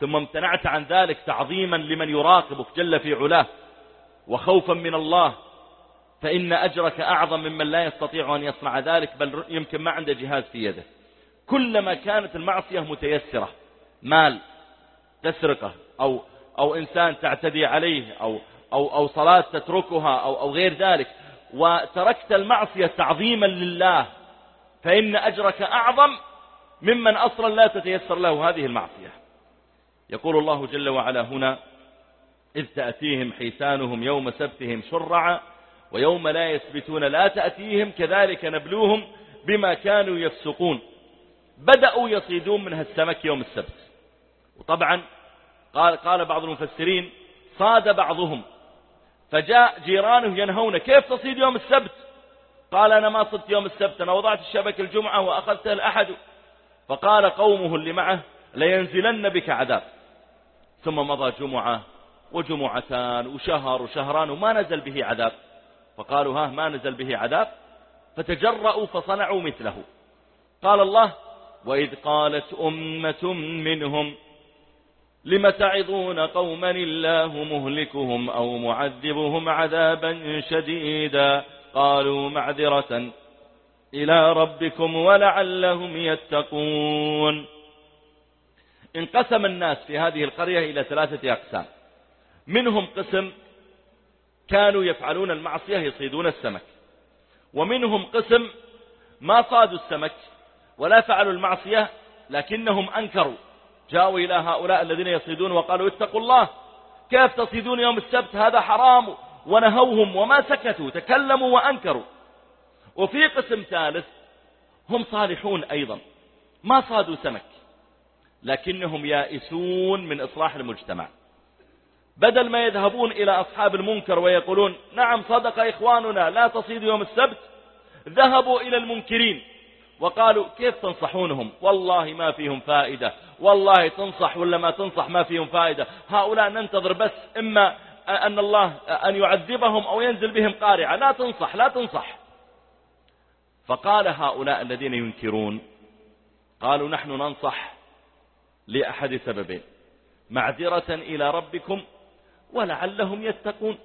ثم امتنعت عن ذلك تعظيما لمن يراقبك جل في علاه وخوفا من الله. فإن أجرك أعظم ممن لا يستطيع أن يصنع ذلك بل يمكن ما عنده جهاز في يده. كلما كانت المعصية متيسرة مال تسرقة أو, أو إنسان تعتدي عليه أو, أو, أو صلاة تتركها أو, أو غير ذلك وتركت المعصية تعظيما لله فإن أجرك أعظم ممن أصلا لا تتيسر له هذه المعصية. يقول الله جل وعلا هنا إذ تأتيهم حيسانهم يوم سبتهم شرعا ويوم لا يسبتون لا تأتيهم كذلك نبلوهم بما كانوا يفسقون. بدأوا يصيدون منها السمك يوم السبت. وطبعا قال, قال بعض المفسرين صاد بعضهم. فجاء جيرانه ينهون كيف تصيد يوم السبت؟ قال أنا ما صدت يوم السبت أنا وضعت الشبك الجمعة وأخذته الأحد. فقال قومه اللي معه لينزلن بك عذاب. ثم مضى جمعة وجمعتان وشهر وشهران وما نزل به عذاب. فقالوا ها ما نزل به عذاب؟ فتجرأوا فصنعوا مثله. قال الله وإذ قالت أمة منهم لم تعظون قوما الله مهلكهم أو معذبهم عذابا شديدا؟ قالوا معذرة إلى ربكم ولعلهم يتقون. انقسم الناس في هذه القرية إلى ثلاثة أقسام. منهم قسم كانوا يفعلون المعصية يصيدون السمك. ومنهم قسم ما صادوا السمك ولا فعلوا المعصية لكنهم أنكروا. جاءوا إلى هؤلاء الذين يصيدون وقالوا اتقوا الله. كيف تصيدون يوم السبت؟ هذا حرام. ونهوهم وما سكتوا تكلموا وأنكروا. وفي قسم ثالث هم صالحون أيضا. ما صادوا سمك. لكنهم يائسون من إصلاح المجتمع. بدل ما يذهبون إلى أصحاب المنكر ويقولون نعم صدق إخواننا لا تصيد يوم السبت. ذهبوا إلى المنكرين وقالوا كيف تنصحونهم؟ والله ما فيهم فائدة. والله تنصح ولا ما تنصح ما فيهم فائدة. هؤلاء ننتظر بس إما أن الله أن يعذبهم أو ينزل بهم قارعة. لا تنصح لا تنصح. فقال هؤلاء الذين ينكرون قالوا نحن ننصح لأحد سببين معذرة إلى ربكم ولعلهم يتقون.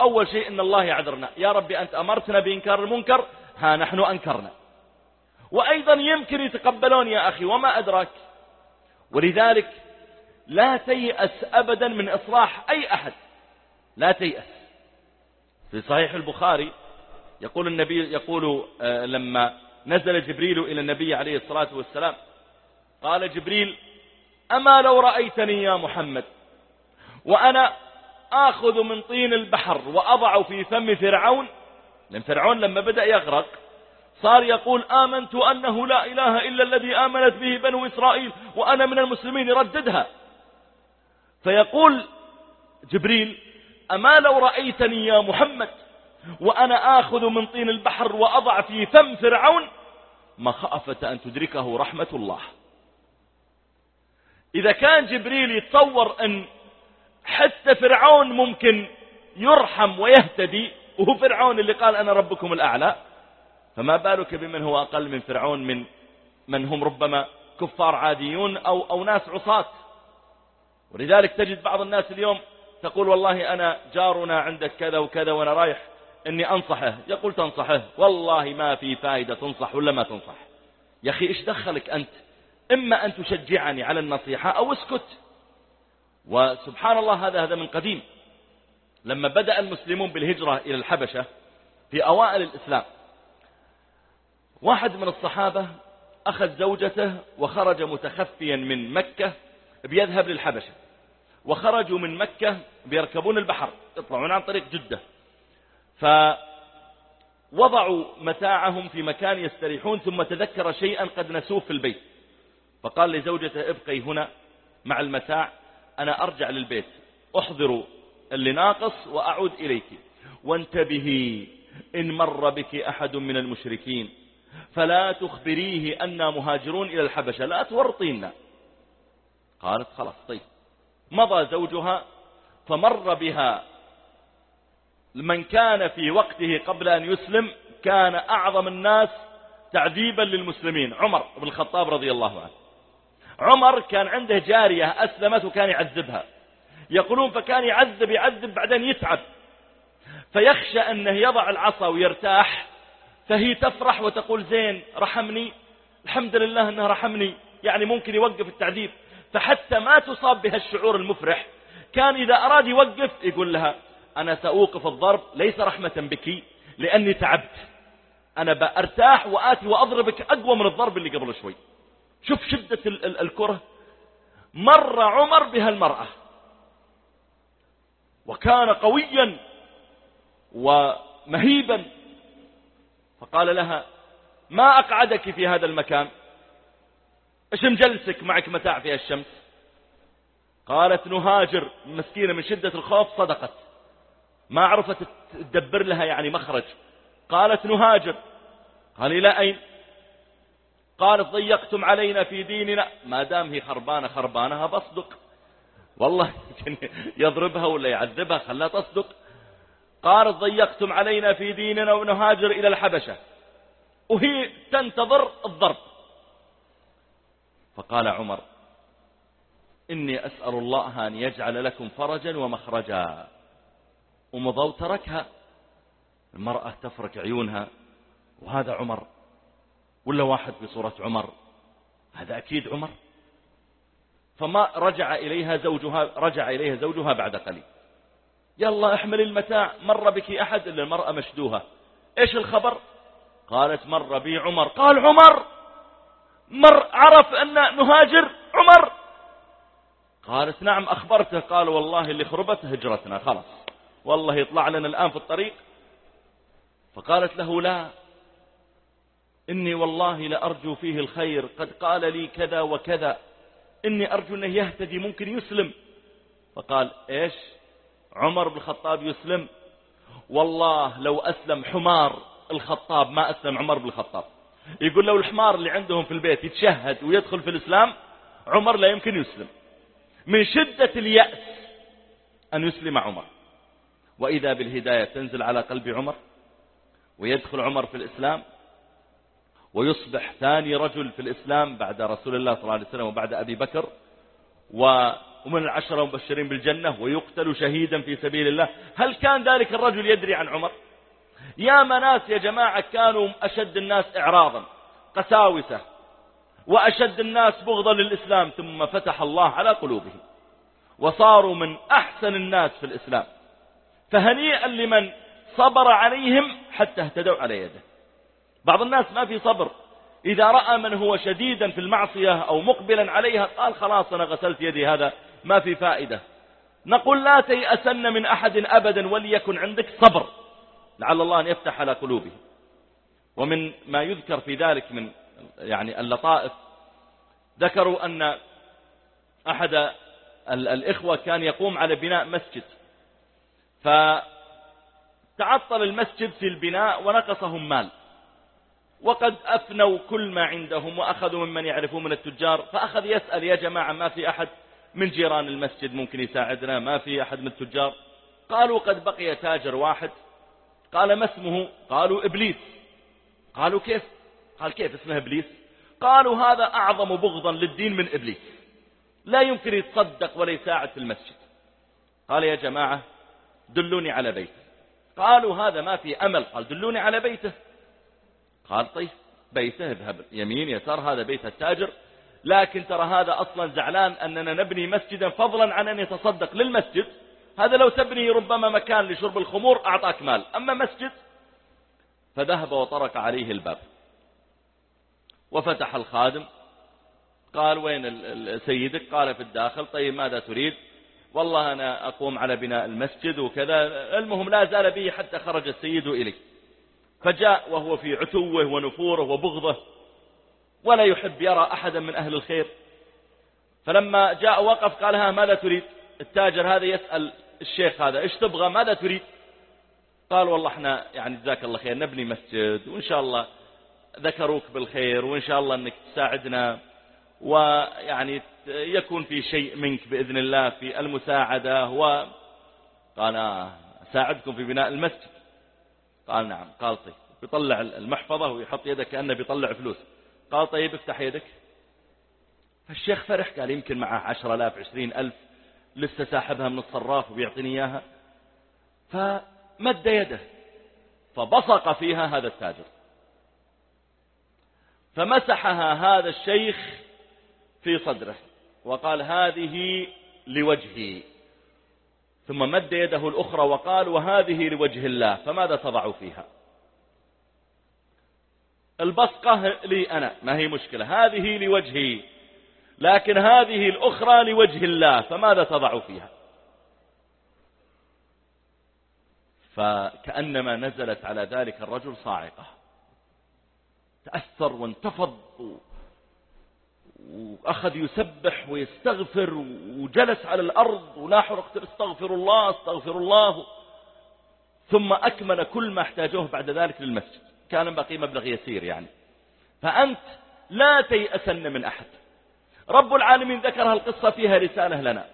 أول شيء إن الله يعذرنا. يا ربي أنت أمرتنا بإنكار المنكر؟ ها نحن أنكرنا. وأيضا يمكن يتقبلون يا أخي وما أدراك. ولذلك لا تيأس أبدا من إصلاح أي أحد. لا تيأس. في صحيح البخاري يقول النبي يقول آه، لما نزل جبريل إلى النبي عليه الصلاة والسلام قال جبريل أما لو رأيتني يا محمد وأنا آخذ من طين البحر وأضع في فم فرعون لأن فرعون لما بدأ يغرق صار يقول آمنت أنه لا إله إلا الذي آمنت به بنو إسرائيل وأنا من المسلمين يرددها فيقول جبريل أما لو رأيتني يا محمد وأنا آخذ من طين البحر وأضع في فم فرعون مخافة أن تدركه رحمة الله. إذا كان جبريل يتصور أن حتى فرعون ممكن يرحم ويهتدي وهو فرعون اللي قال أنا ربكم الأعلى فما بالك بمن هو أقل من فرعون من من هم ربما كفار عاديون أو, أو ناس عصاة. ولذلك تجد بعض الناس اليوم تقول والله أنا جارنا عندك كذا وكذا وأنا رايح أني أنصحه. يقول تنصحه والله ما في فائدة تنصح ولا ما تنصح. يا أخي إيش دخلك أنت؟ إما أن تشجعني على النصيحة أو اسكت. وسبحان الله هذا هذا من قديم. لما بدأ المسلمون بالهجرة إلى الحبشة في أوائل الإسلام واحد من الصحابة أخذ زوجته وخرج متخفيا من مكة بيذهب للحبشة. وخرجوا من مكة بيركبون البحر يطلعون عن طريق جدة. فوضعوا متاعهم في مكان يستريحون ثم تذكر شيئا قد نسوه في البيت. فقال لزوجته ابقي هنا مع المتاع أنا أرجع للبيت أحضر اللي ناقص وأعود إليك. وانتبهي إن مر بك أحد من المشركين فلا تخبريه أنا مهاجرون إلى الحبشة لا تورطينا. قالت خلاص طيب. مضى زوجها فمر بها. من كان في وقته قبل أن يسلم كان أعظم الناس تعذيبا للمسلمين. عمر بن الخطاب رضي الله عنه. عمر كان عنده جارية أسلمت وكان يعذبها. يقولون فكان يعذب يعذب بعدين يتعب. فيخشى أنه يضع العصا ويرتاح. فهي تفرح وتقول زين رحمني. الحمد لله أنه رحمني. يعني ممكن يوقف التعذيب. فحتى ما تصاب بها الشعور المفرح كان إذا أراد يوقف يقول لها أنا سأوقف الضرب ليس رحمة بك لأني تعبت. أنا بأرتاح وآتي وأضربك أقوى من الضرب اللي قبل شوي. شوف شدة الكرة. مر عمر بها المرأة وكان قويا ومهيبا. فقال لها ما أقعدك في هذا المكان؟ إيش مجلسك معك متاع فيها الشمس قالت نهاجر مسكينة من شدة الخوف صدقت. ما عرفت تدبر لها يعني مخرج. قالت نهاجر. قال إلى أين؟ قالت ضيقتم علينا في ديننا. ما دام هي خربانة خربانها بصدق والله يضربها ولا يعذبها خلاها تصدق. قالت ضيقتم علينا في ديننا ونهاجر إلى الحبشة. وهي تنتظر الضرب. فقال عمر إني أسأل الله أن يجعل لكم فرجا ومخرجا. ومضوا تركها. المرأة تفرك عيونها. وهذا عمر ولا واحد بصورة عمر؟ هذا أكيد عمر. فما رجع إليها زوجها رجع إليها زوجها بعد قليل. يلا احمل المتاع مر بك أحد إلا المرأة مشدوها. إيش الخبر؟ قالت مر بي عمر. قال عمر مر عرف أن نهاجر عمر. قالت نعم أخبرته. قال والله اللي خربت هجرتنا خلاص. والله يطلع لنا الآن في الطريق. فقالت له لا إني والله لأرجو فيه الخير. قد قال لي كذا وكذا. إني أرجو أنه يهتدي ممكن يسلم. فقال إيش؟ عمر بن الخطاب يسلم. والله لو أسلم حمار الخطاب ما أسلم عمر بن الخطاب. يقول لو الحمار اللي عندهم في البيت يتشهد ويدخل في الإسلام عمر لا يمكن يسلم. من شدة اليأس أن يسلم عمر. وإذا بالهداية تنزل على قلب عمر ويدخل عمر في الإسلام ويصبح ثاني رجل في الإسلام بعد رسول الله صلى الله عليه وسلم وبعد أبي بكر ومن العشرة مبشرين بالجنة ويقتل شهيدا في سبيل الله. هل كان ذلك الرجل يدري عن عمر؟ يا مناس يا جماعة كانوا أشد الناس إعراضا قساوسة وأشد الناس بغضا للإسلام ثم فتح الله على قلوبهم وصاروا من أحسن الناس في الإسلام. فهنيئا لمن صبر عليهم حتى اهتدوا على يده. بعض الناس ما في صبر. إذا رأى من هو شديدا في المعصية أو مقبلا عليها قال خلاص أنا غسلت يدي هذا ما في فائدة. نقول لا تيأسن من أحد أبدا وليكن عندك صبر. لعل الله أن يفتح على قلوبه ومن ما يذكر في ذلك من يعني اللطائف ذكروا أن أحد الإخوة كان يقوم على بناء مسجد. فتعطل المسجد في البناء ونقصهم مال وقد أفنوا كل ما عندهم وأخذوا ممن يعرفون من التجار فأخذ يسأل يا جماعة ما في أحد من جيران المسجد ممكن يساعدنا؟ ما في أحد من التجار؟ قالوا قد بقي تاجر واحد. قال ما اسمه؟ قالوا إبليس. قالوا كيف؟ قال كيف اسمه إبليس؟ قالوا هذا أعظم بغضا للدين من إبليس. لا يمكن يتصدق ولا يساعد في المسجد. قال يا جماعة دلوني على بيته. قالوا هذا ما في أمل. قال دلوني على بيته. قال طيب بيته اذهب يمين يسار هذا بيت التاجر. لكن ترى هذا أصلا زعلان أننا نبني مسجدا فضلا عن أن يتصدق للمسجد. هذا لو تبني ربما مكان لشرب الخمور أعطاك مال. أما مسجد فذهب وطرق عليه الباب. وفتح الخادم. قال وين سيدك؟ قال في الداخل. طيب ماذا تريد؟ والله أنا أقوم على بناء المسجد وكذا. المهم لا زال به حتى خرج السيد إلي. فجاء وهو في عتوه ونفوره وبغضه ولا يحب يرى أحدا من أهل الخير. فلما جاء وقف قال ها ماذا تريد؟ التاجر هذا يسأل الشيخ هذا إيش تبغى؟ ماذا تريد؟ قال والله إحنا يعني جزاك الله خير نبني مسجد وإن شاء الله ذكروك بالخير وإن شاء الله إنك تساعدنا ويعني يكون في شيء منك بإذن الله في المساعدة و قال آه أساعدكم في بناء المسجد. قال نعم قال طيب. بيطلع المحفظة ويحط يده كأنه بيطلع فلوس. قال طيب افتح يدك. فالشيخ فرح قال يمكن معه عشر آلاف عشرين ألف لسه ساحبها من الصراف وبيعطيني إياها. فمد يده فبصق فيها هذا التاجر. فمسحها هذا الشيخ في صدره وقال هذه لوجهي. ثم مد يده الأخرى وقال وهذه لوجه الله فماذا تضع فيها؟ البصقة لي أنا ما هي مشكلة هذه لوجهي لكن هذه الأخرى لوجه الله فماذا تضع فيها؟ فكأنما نزلت على ذلك الرجل صاعقة تأثر وانتفض. وأخذ يسبح ويستغفر وجلس على الأرض وناحر استغفر الله استغفر الله. ثم أكمل كل ما احتاجوه بعد ذلك للمسجد. كان بقي مبلغ يسير يعني. فأنت لا تيأسن من أحد. رب العالمين ذكر القصة فيها رسالة لنا.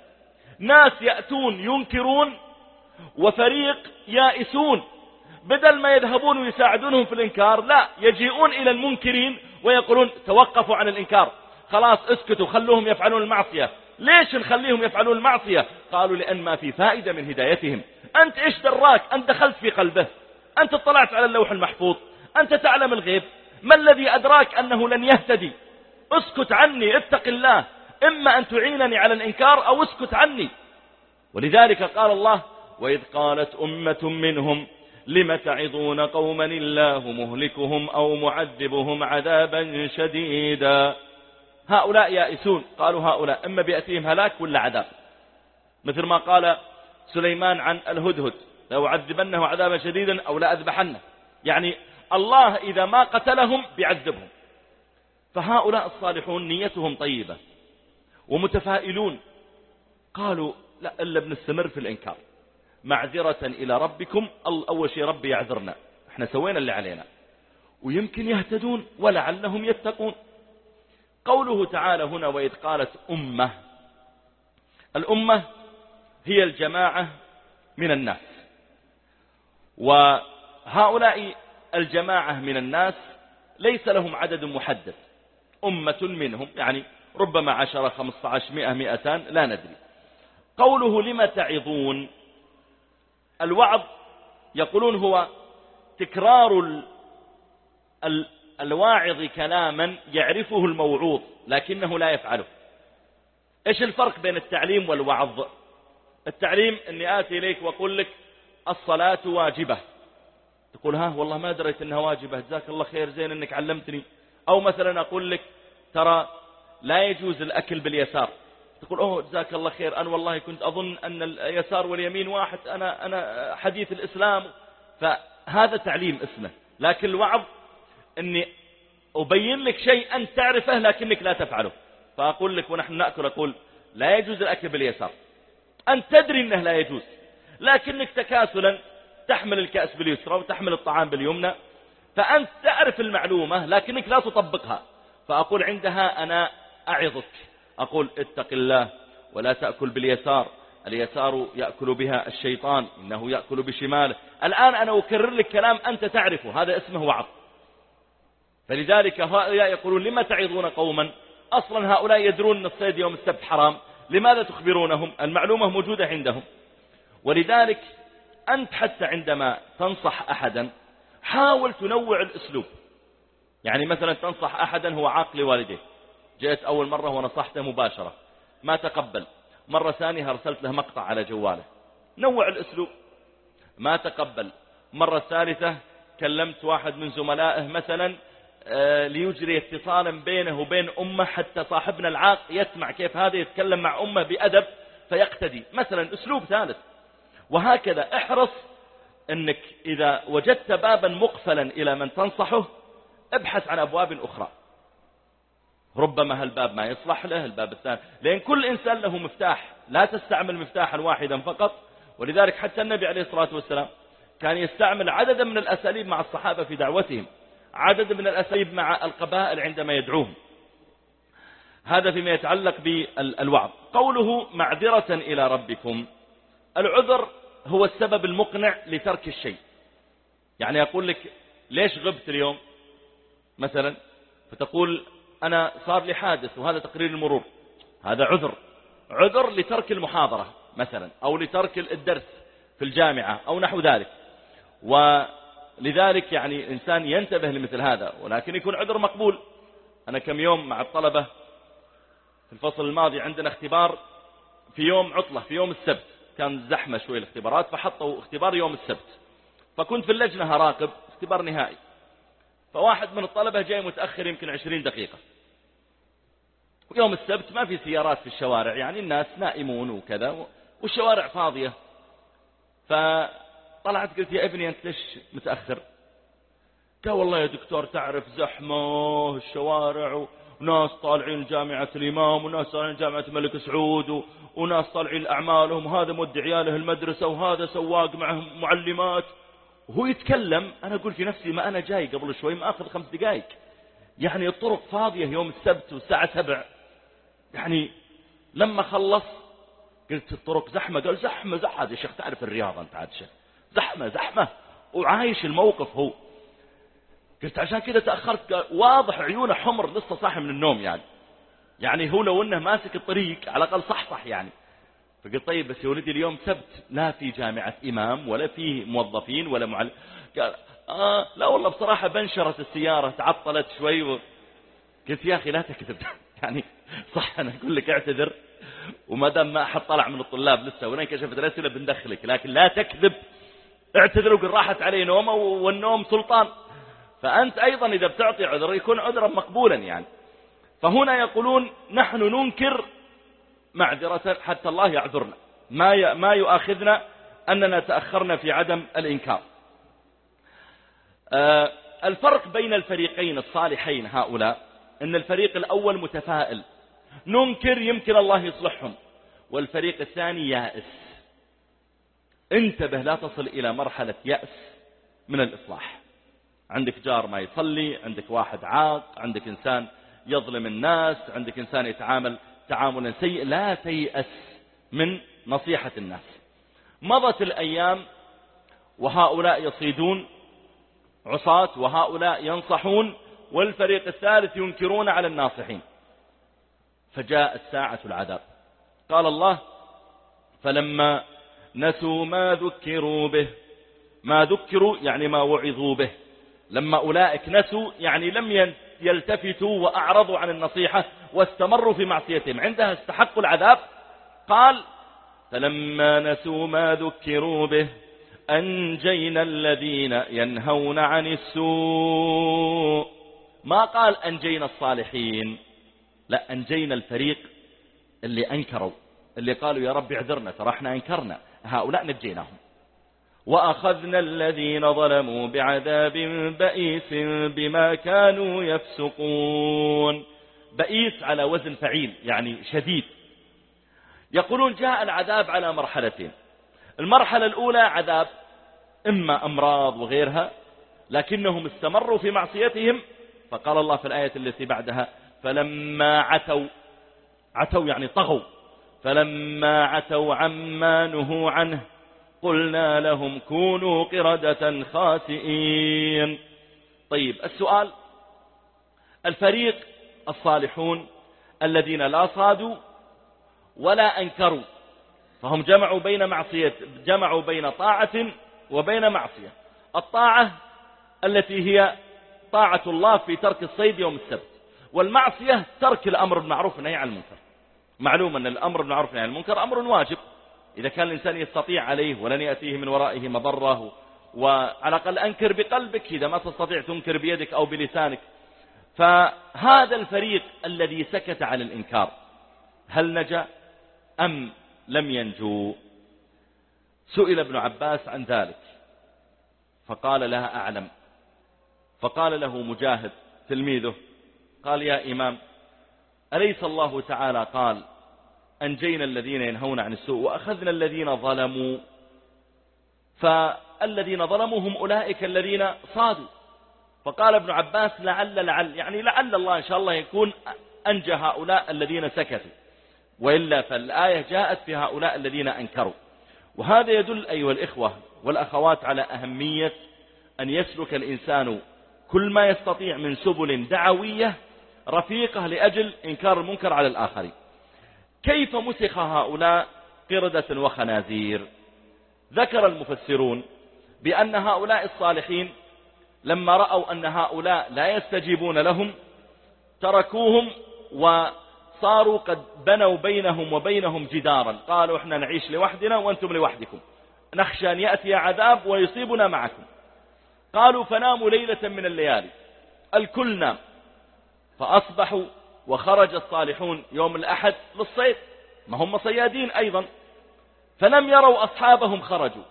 ناس يأتون ينكرون وفريق يائسون. بدل ما يذهبون ويساعدونهم في الإنكار لا يجيئون إلى المنكرين ويقولون توقفوا عن الإنكار. خلاص اسكتوا خلوهم يفعلون المعصية. ليش نخليهم يفعلون المعصية؟ قالوا لأن ما في فائدة من هدايتهم. أنت إيش دراك؟ أنت دخلت في قلبه. أنت اطلعت على اللوح المحفوظ. أنت تعلم الغيب. ما الذي أدراك أنه لن يهتدي؟ اسكت عني اتق الله. إما أن تعينني على الإنكار أو اسكت عني. ولذلك قال الله وإذ قالت أمة منهم لم تعظون قوما الله مهلكهم أو معذبهم عذابا شديدا؟ هؤلاء يائسون. قالوا هؤلاء إما بيأتيهم هلاك ولا عذاب. مثل ما قال سليمان عن الهدهد لو عذبنه عذابا شديدا أو لا أذبحنه يعني الله إذا ما قتلهم بيعذبهم. فهؤلاء الصالحون نيتهم طيبة ومتفائلون. قالوا لا إلا بنستمر في الإنكار. معذرة إلى ربكم أول شيء ربي يعذرنا. إحنا سوينا اللي علينا. ويمكن يهتدون ولعلهم يتقون. قوله تعالى هنا وإذ قالت أمة الأمة هي الجماعة من الناس. وهؤلاء الجماعة من الناس ليس لهم عدد محدد أمة منهم يعني ربما عشرة خمسة عشر مئة مئتان لا ندري. قوله لم تعظون؟ الوعظ يقولون هو تكرار الواعظ كلاما يعرفه الموعوظ لكنه لا يفعله. إيش الفرق بين التعليم والوعظ؟ التعليم إني آتي إليك وأقول لك الصلاة واجبة. تقول ها والله ما دريت إنها واجبة جزاك الله خير زين إنك علمتني. أو مثلا أقول لك ترى لا يجوز الأكل باليسار. تقول أوه جزاك الله خير أنا والله كنت أظن أن اليسار واليمين واحد أنا أنا حديث الإسلام. فهذا تعليم اسمه. لكن الوعظ إني أبين لك شيء انت تعرفه لكنك لا تفعله. فأقول لك ونحن نأكل أقول لا يجوز الأكل باليسار. أنت تدري إنه لا يجوز لكنك تكاسلا تحمل الكأس باليسرى وتحمل الطعام باليمنى فأنت تعرف المعلومة لكنك لا تطبقها. فأقول عندها أنا أعظك. أقول اتق الله ولا تأكل باليسار. اليسار يأكل بها الشيطان إنه يأكل بشماله. الآن أنا أكرر لك كلام أنت تعرفه هذا اسمه وعظ. فلذلك هؤلاء يقولون لما تعظون قوما؟ أصلا هؤلاء يدرون أن الصيد يوم السبت حرام. لماذا تخبرونهم؟ المعلومة موجودة عندهم. ولذلك أنت حتى عندما تنصح أحدا حاول تنوع الأسلوب. يعني مثلا تنصح أحدا هو عاق لوالديه جئت أول مرة ونصحته مباشرة. ما تقبل. مرة ثانية أرسلت له مقطع على جواله. نوع الأسلوب. ما تقبل. مرة ثالثة كلمت واحد من زملائه مثلا ليجري اتصالا بينه وبين أمه حتى صاحبنا العاق يسمع كيف هذا يتكلم مع أمه بأدب فيقتدي. مثلا أسلوب ثالث. وهكذا احرص أنك إذا وجدت بابا مقفلا إلى من تنصحه ابحث عن أبواب أخرى. ربما هالباب ما يصلح له الباب الثاني. لأن كل إنسان له مفتاح لا تستعمل مفتاحا واحدا فقط. ولذلك حتى النبي عليه الصلاة والسلام كان يستعمل عددا من الأساليب مع الصحابة في دعوتهم. عدد من الأساليب مع القبائل عندما يدعوهم. هذا فيما يتعلق بالوعظ. قوله معذرة إلى ربكم العذر هو السبب المقنع لترك الشيء. يعني أقول لك ليش غبت اليوم؟ مثلا فتقول أنا صار لي حادث وهذا تقرير المرور. هذا عذر. عذر لترك المحاضرة مثلا أو لترك الدرس في الجامعة أو نحو ذلك. ولذلك يعني الإنسان ينتبه لمثل هذا ولكن يكون عذر مقبول. أنا كم يوم مع الطلبة في الفصل الماضي عندنا اختبار في يوم عطلة في يوم السبت. كان زحمة شوي الاختبارات فحطوا اختبار يوم السبت. فكنت في اللجنة هراقب اختبار نهائي. فواحد من الطلبة جاي متأخر يمكن عشرين دقيقة. ويوم السبت ما في سيارات في الشوارع يعني الناس نائمون وكذا والشوارع فاضية. فطلعت قلت يا ابني أنت ليش متأخر؟ قال والله يا دكتور تعرف زحمة الشوارع وناس طالعين جامعة الإمام وناس طالعين جامعة الملك سعود وناس طالعين أعمالهم. وهذا مد عياله المدرسة وهذا سواق معه معلمات. وهو يتكلم أنا أقول في نفسي ما أنا جاي قبل شوي ما أخذ خمس دقائق يعني الطرق فاضية يوم السبت والساعة سبع. يعني لما خلص قلت الطرق زحمة. قال زحمة زحمة. يا شيخ تعرف الرياضة أنت عاد شيخ. زحمة زحمة. وعايش الموقف هو. قلت عشان كذا تأخرت واضح عيونه حمر لسه صاحي من النوم يعني. يعني هو لو إنه ماسك الطريق على الأقل صحصح يعني. فقلت طيب بس يا ولدي اليوم سبت لا في جامعة إمام ولا في موظفين ولا معلم قال آه لا والله بصراحة بنشرت السيارة تعطلت شوي و... قلت يا أخي لا تكذب. يعني صح أنا أقول لك اعتذر. وما دام ما أحد طلع من الطلاب لسه ولا انكشفت الأسئلة بندخلك لكن لا تكذب. اعتذر وقل راحت علي نومة والنوم سلطان. فأنت أيضا إذا بتعطي عذر يكون عذرا مقبولا يعني. فهنا يقولون نحن ننكر معذرة حتى الله يعذرنا. ما ما يؤاخذنا أننا تأخرنا في عدم الإنكار. آه، الفرق بين الفريقين الصالحين هؤلاء أن الفريق الأول متفائل. ننكر يمكن الله يصلحهم والفريق الثاني يائس. انتبه لا تصل إلى مرحلة يأس من الإصلاح. عندك جار ما يصلي عندك واحد عاق عندك إنسان يظلم الناس عندك إنسان يتعامل تعاملا سيء لا تيأس من نصيحة الناس. مضت الأيام وهؤلاء يصيدون عصاة وهؤلاء ينصحون والفريق الثالث ينكرون على الناصحين. فجاءت ساعة العذاب. قال الله فلما نسوا ما ذكروا به. ما ذكروا يعني ما وعظوا به. لما أولئك نسوا يعني لم يلتفتوا وأعرضوا عن النصيحة واستمروا في معصيتهم. عندها استحقوا العذاب؟ قال فلما نسوا ما ذكروا به أنجينا الذين ينهون عن السوء. ما قال أنجينا الصالحين؟ لا أنجينا الفريق اللي أنكروا اللي قالوا يا رب اعذرنا ترى إحنا أنكرنا. هؤلاء نجيناهم. وأخذنا الذين ظلموا بعذاب بئيس بما كانوا يفسقون. بئيس على وزن فعيل يعني شديد. يقولون جاء العذاب على مرحلتين. المرحلة الأولى عذاب إما أمراض وغيرها لكنهم استمروا في معصيتهم. فقال الله في الآية التي بعدها فلما عتوا عتوا يعني طغوا فلما عتوا عما نهوا عنه قلنا لهم كونوا قردة خاسئين. طيب السؤال الفريق الصالحون الذين لا صادوا ولا أنكروا فهم جمعوا بين معصية جمعوا بين طاعة وبين معصية. الطاعة التي هي طاعة الله في ترك الصيد يوم السبت والمعصية ترك الأمر بالمعروف والنهي عن المنكر. معلوم أن الأمر بالمعروف عن المنكر أمر واجب. إذا كان الإنسان يستطيع عليه ولن يأتيه من ورائه مضرة وعلى الأقل أنكر بقلبك إذا ما تستطيع تنكر بيدك أو بلسانك. فهذا الفريق الذي سكت عن الإنكار هل نجا أم لم ينجو؟ سئل ابن عباس عن ذلك فقال لها أعلم. فقال له مجاهد تلميذه قال يا إمام أليس الله تعالى قال أنجينا الذين ينهون عن السوء وأخذنا الذين ظلموا؟ فالذين ظلموا هم أولئك الذين صادوا. فقال ابن عباس لعل لعل يعني لعل الله إن شاء الله يكون أنجى هؤلاء الذين سكتوا. وإلا فالآية جاءت في هؤلاء الذين أنكروا. وهذا يدل أيها الإخوة والأخوات على أهمية أن يسلك الإنسان كل ما يستطيع من سبل دعوية رفيقة لأجل إنكار المنكر على الآخرين. كيف مسخ هؤلاء قردة وخنازير؟ ذكر المفسرون بأن هؤلاء الصالحين لما رأوا أن هؤلاء لا يستجيبون لهم تركوهم وصاروا قد بنوا بينهم وبينهم جدارا. قالوا إحنا نعيش لوحدنا وأنتم لوحدكم. نخشى أن يأتي عذاب ويصيبنا معكم. قالوا فناموا ليلة من الليالي. الكل نام. فأصبحوا وخرج الصالحون يوم الأحد للصيد. ما هم صيادين أيضا. فلم يروا أصحابهم خرجوا.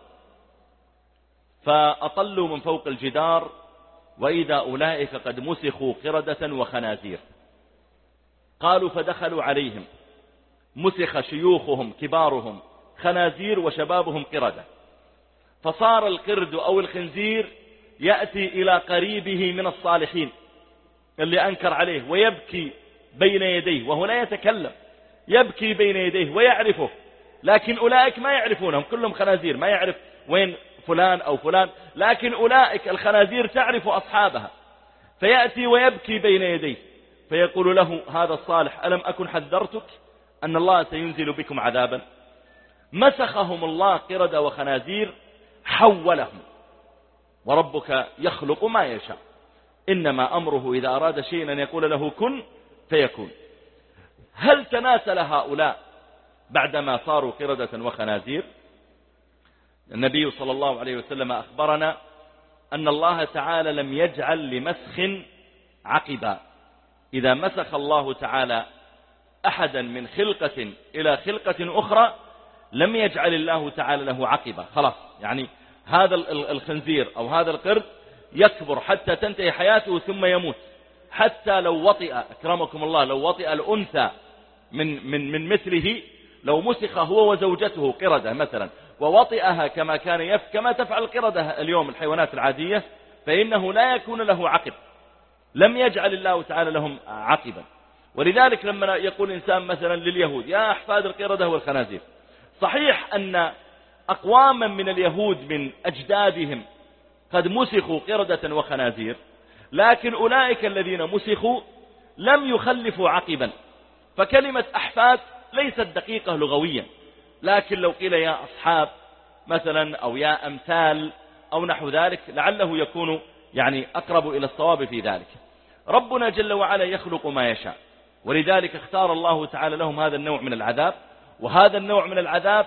فأطلوا من فوق الجدار وإذا أولئك قد مسخوا قردة وخنازير. قالوا فدخلوا عليهم. مسخ شيوخهم كبارهم خنازير وشبابهم قردة. فصار القرد أو الخنزير يأتي إلى قريبه من الصالحين. اللي أنكر عليه ويبكي بين يديه وهو لا يتكلم. يبكي بين يديه ويعرفه. لكن أولئك ما يعرفونهم كلهم خنازير ما يعرف وين فلان أو فلان. لكن أولئك الخنازير تعرف أصحابها. فيأتي ويبكي بين يديه. فيقول له هذا الصالح ألم أكن حذرتك أن الله سينزل بكم عذابا؟ مسخهم الله قرد وخنازير حولهم. وربك يخلق ما يشاء. إنما أمره إذا أراد شيئا أن يقول له كن فيكون. هل تناسل هؤلاء بعدما صاروا قردة وخنازير؟ النبي صلى الله عليه وسلم أخبرنا أن الله تعالى لم يجعل لمسخ عقبا. إذا مسخ الله تعالى أحدا من خلقة إلى خلقة أخرى لم يجعل الله تعالى له عقبة خلاص يعني هذا الخنزير أو هذا القرد يكبر حتى تنتهي حياته ثم يموت. حتى لو وطئ أكرمكم الله لو وطئ الأنثى من, من, من مثله لو مسخ هو وزوجته قردة مثلا ووطئها كما كان يف كما تفعل القردة اليوم الحيوانات العادية فإنه لا يكون له عقب. لم يجعل الله تعالى لهم عقبا. ولذلك لما يقول إنسان مثلا لليهود يا أحفاد القردة والخنازير. صحيح أن أقواما من اليهود من أجدادهم قد مسخوا قردة وخنازير لكن أولئك الذين مسخوا لم يخلفوا عقبا. فكلمة أحفاد ليست دقيقة لغويا. لكن لو قيل يا أصحاب مثلا أو يا أمثال أو نحو ذلك لعله يكون يعني أقرب إلى الصواب في ذلك. ربنا جل وعلا يخلق ما يشاء. ولذلك اختار الله تعالى لهم هذا النوع من العذاب. وهذا النوع من العذاب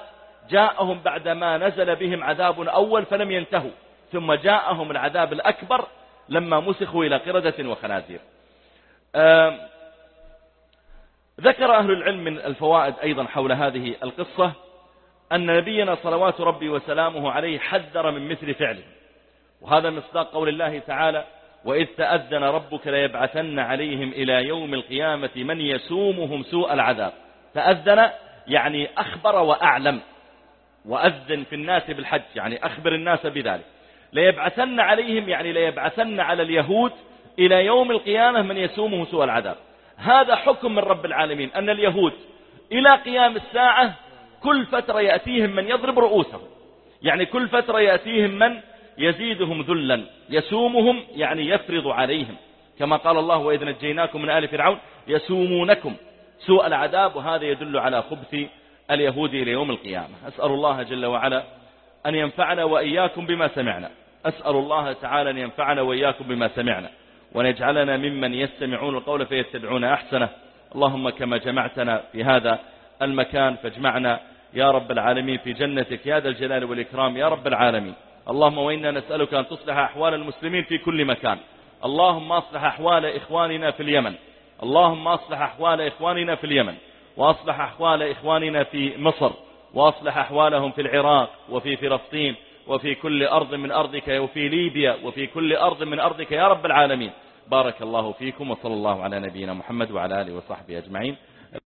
جاءهم بعدما نزل بهم عذاب أول فلم ينتهوا. ثم جاءهم العذاب الأكبر لما مسخوا إلى قردة وخنازير. ذكر أهل العلم من الفوائد أيضا حول هذه القصة أن نبينا صلوات ربي وسلامه عليه حذر من مثل فعله. وهذا مصداق قول الله تعالى وإذ تأذن ربك ليبعثن عليهم إلى يوم القيامة من يسومهم سوء العذاب. تأذن يعني أخبر وأعلم. وأذن في الناس بالحج يعني أخبر الناس بذلك. ليبعثن عليهم يعني ليبعثن على اليهود إلى يوم القيامة من يسومه سوء العذاب. هذا حكم من رب العالمين أن اليهود إلى قيام الساعة كل فترة يأتيهم من يضرب رؤوسهم. يعني كل فترة يأتيهم من؟ يزيدهم ذلا يسومهم يعني يفرض عليهم. كما قال الله وإذ نجيناكم من آل فرعون يسومونكم. سوء العذاب وهذا يدل على خبث اليهود إلى يوم القيامة. أسأل الله جل وعلا أن ينفعنا وإياكم بما سمعنا. أسأل الله تعالى أن ينفعنا وإياكم بما سمعنا. ونجعلنا ممن يستمعون القول فيتبعون أحسنه. اللهم كما جمعتنا في هذا المكان فاجمعنا. يا رب العالمين في جنتك. يا ذا الجلال والإكرام. يا رب العالمين. اللهم وإنا نسألك أن تصلح أحوال المسلمين في كل مكان. اللهم أصلح أحوال إخواننا في اليمن. اللهم أصلح أحوال إخواننا في اليمن. وأصلح أحوال إخواننا في مصر. وأصلح أحوالهم في العراق وفي فلسطين وفي كل أرض من أرضك وفي ليبيا وفي كل أرض من أرضك يا رب العالمين. بارك الله فيكم وصلى الله على نبينا محمد وعلى آله وصحبه أجمعين.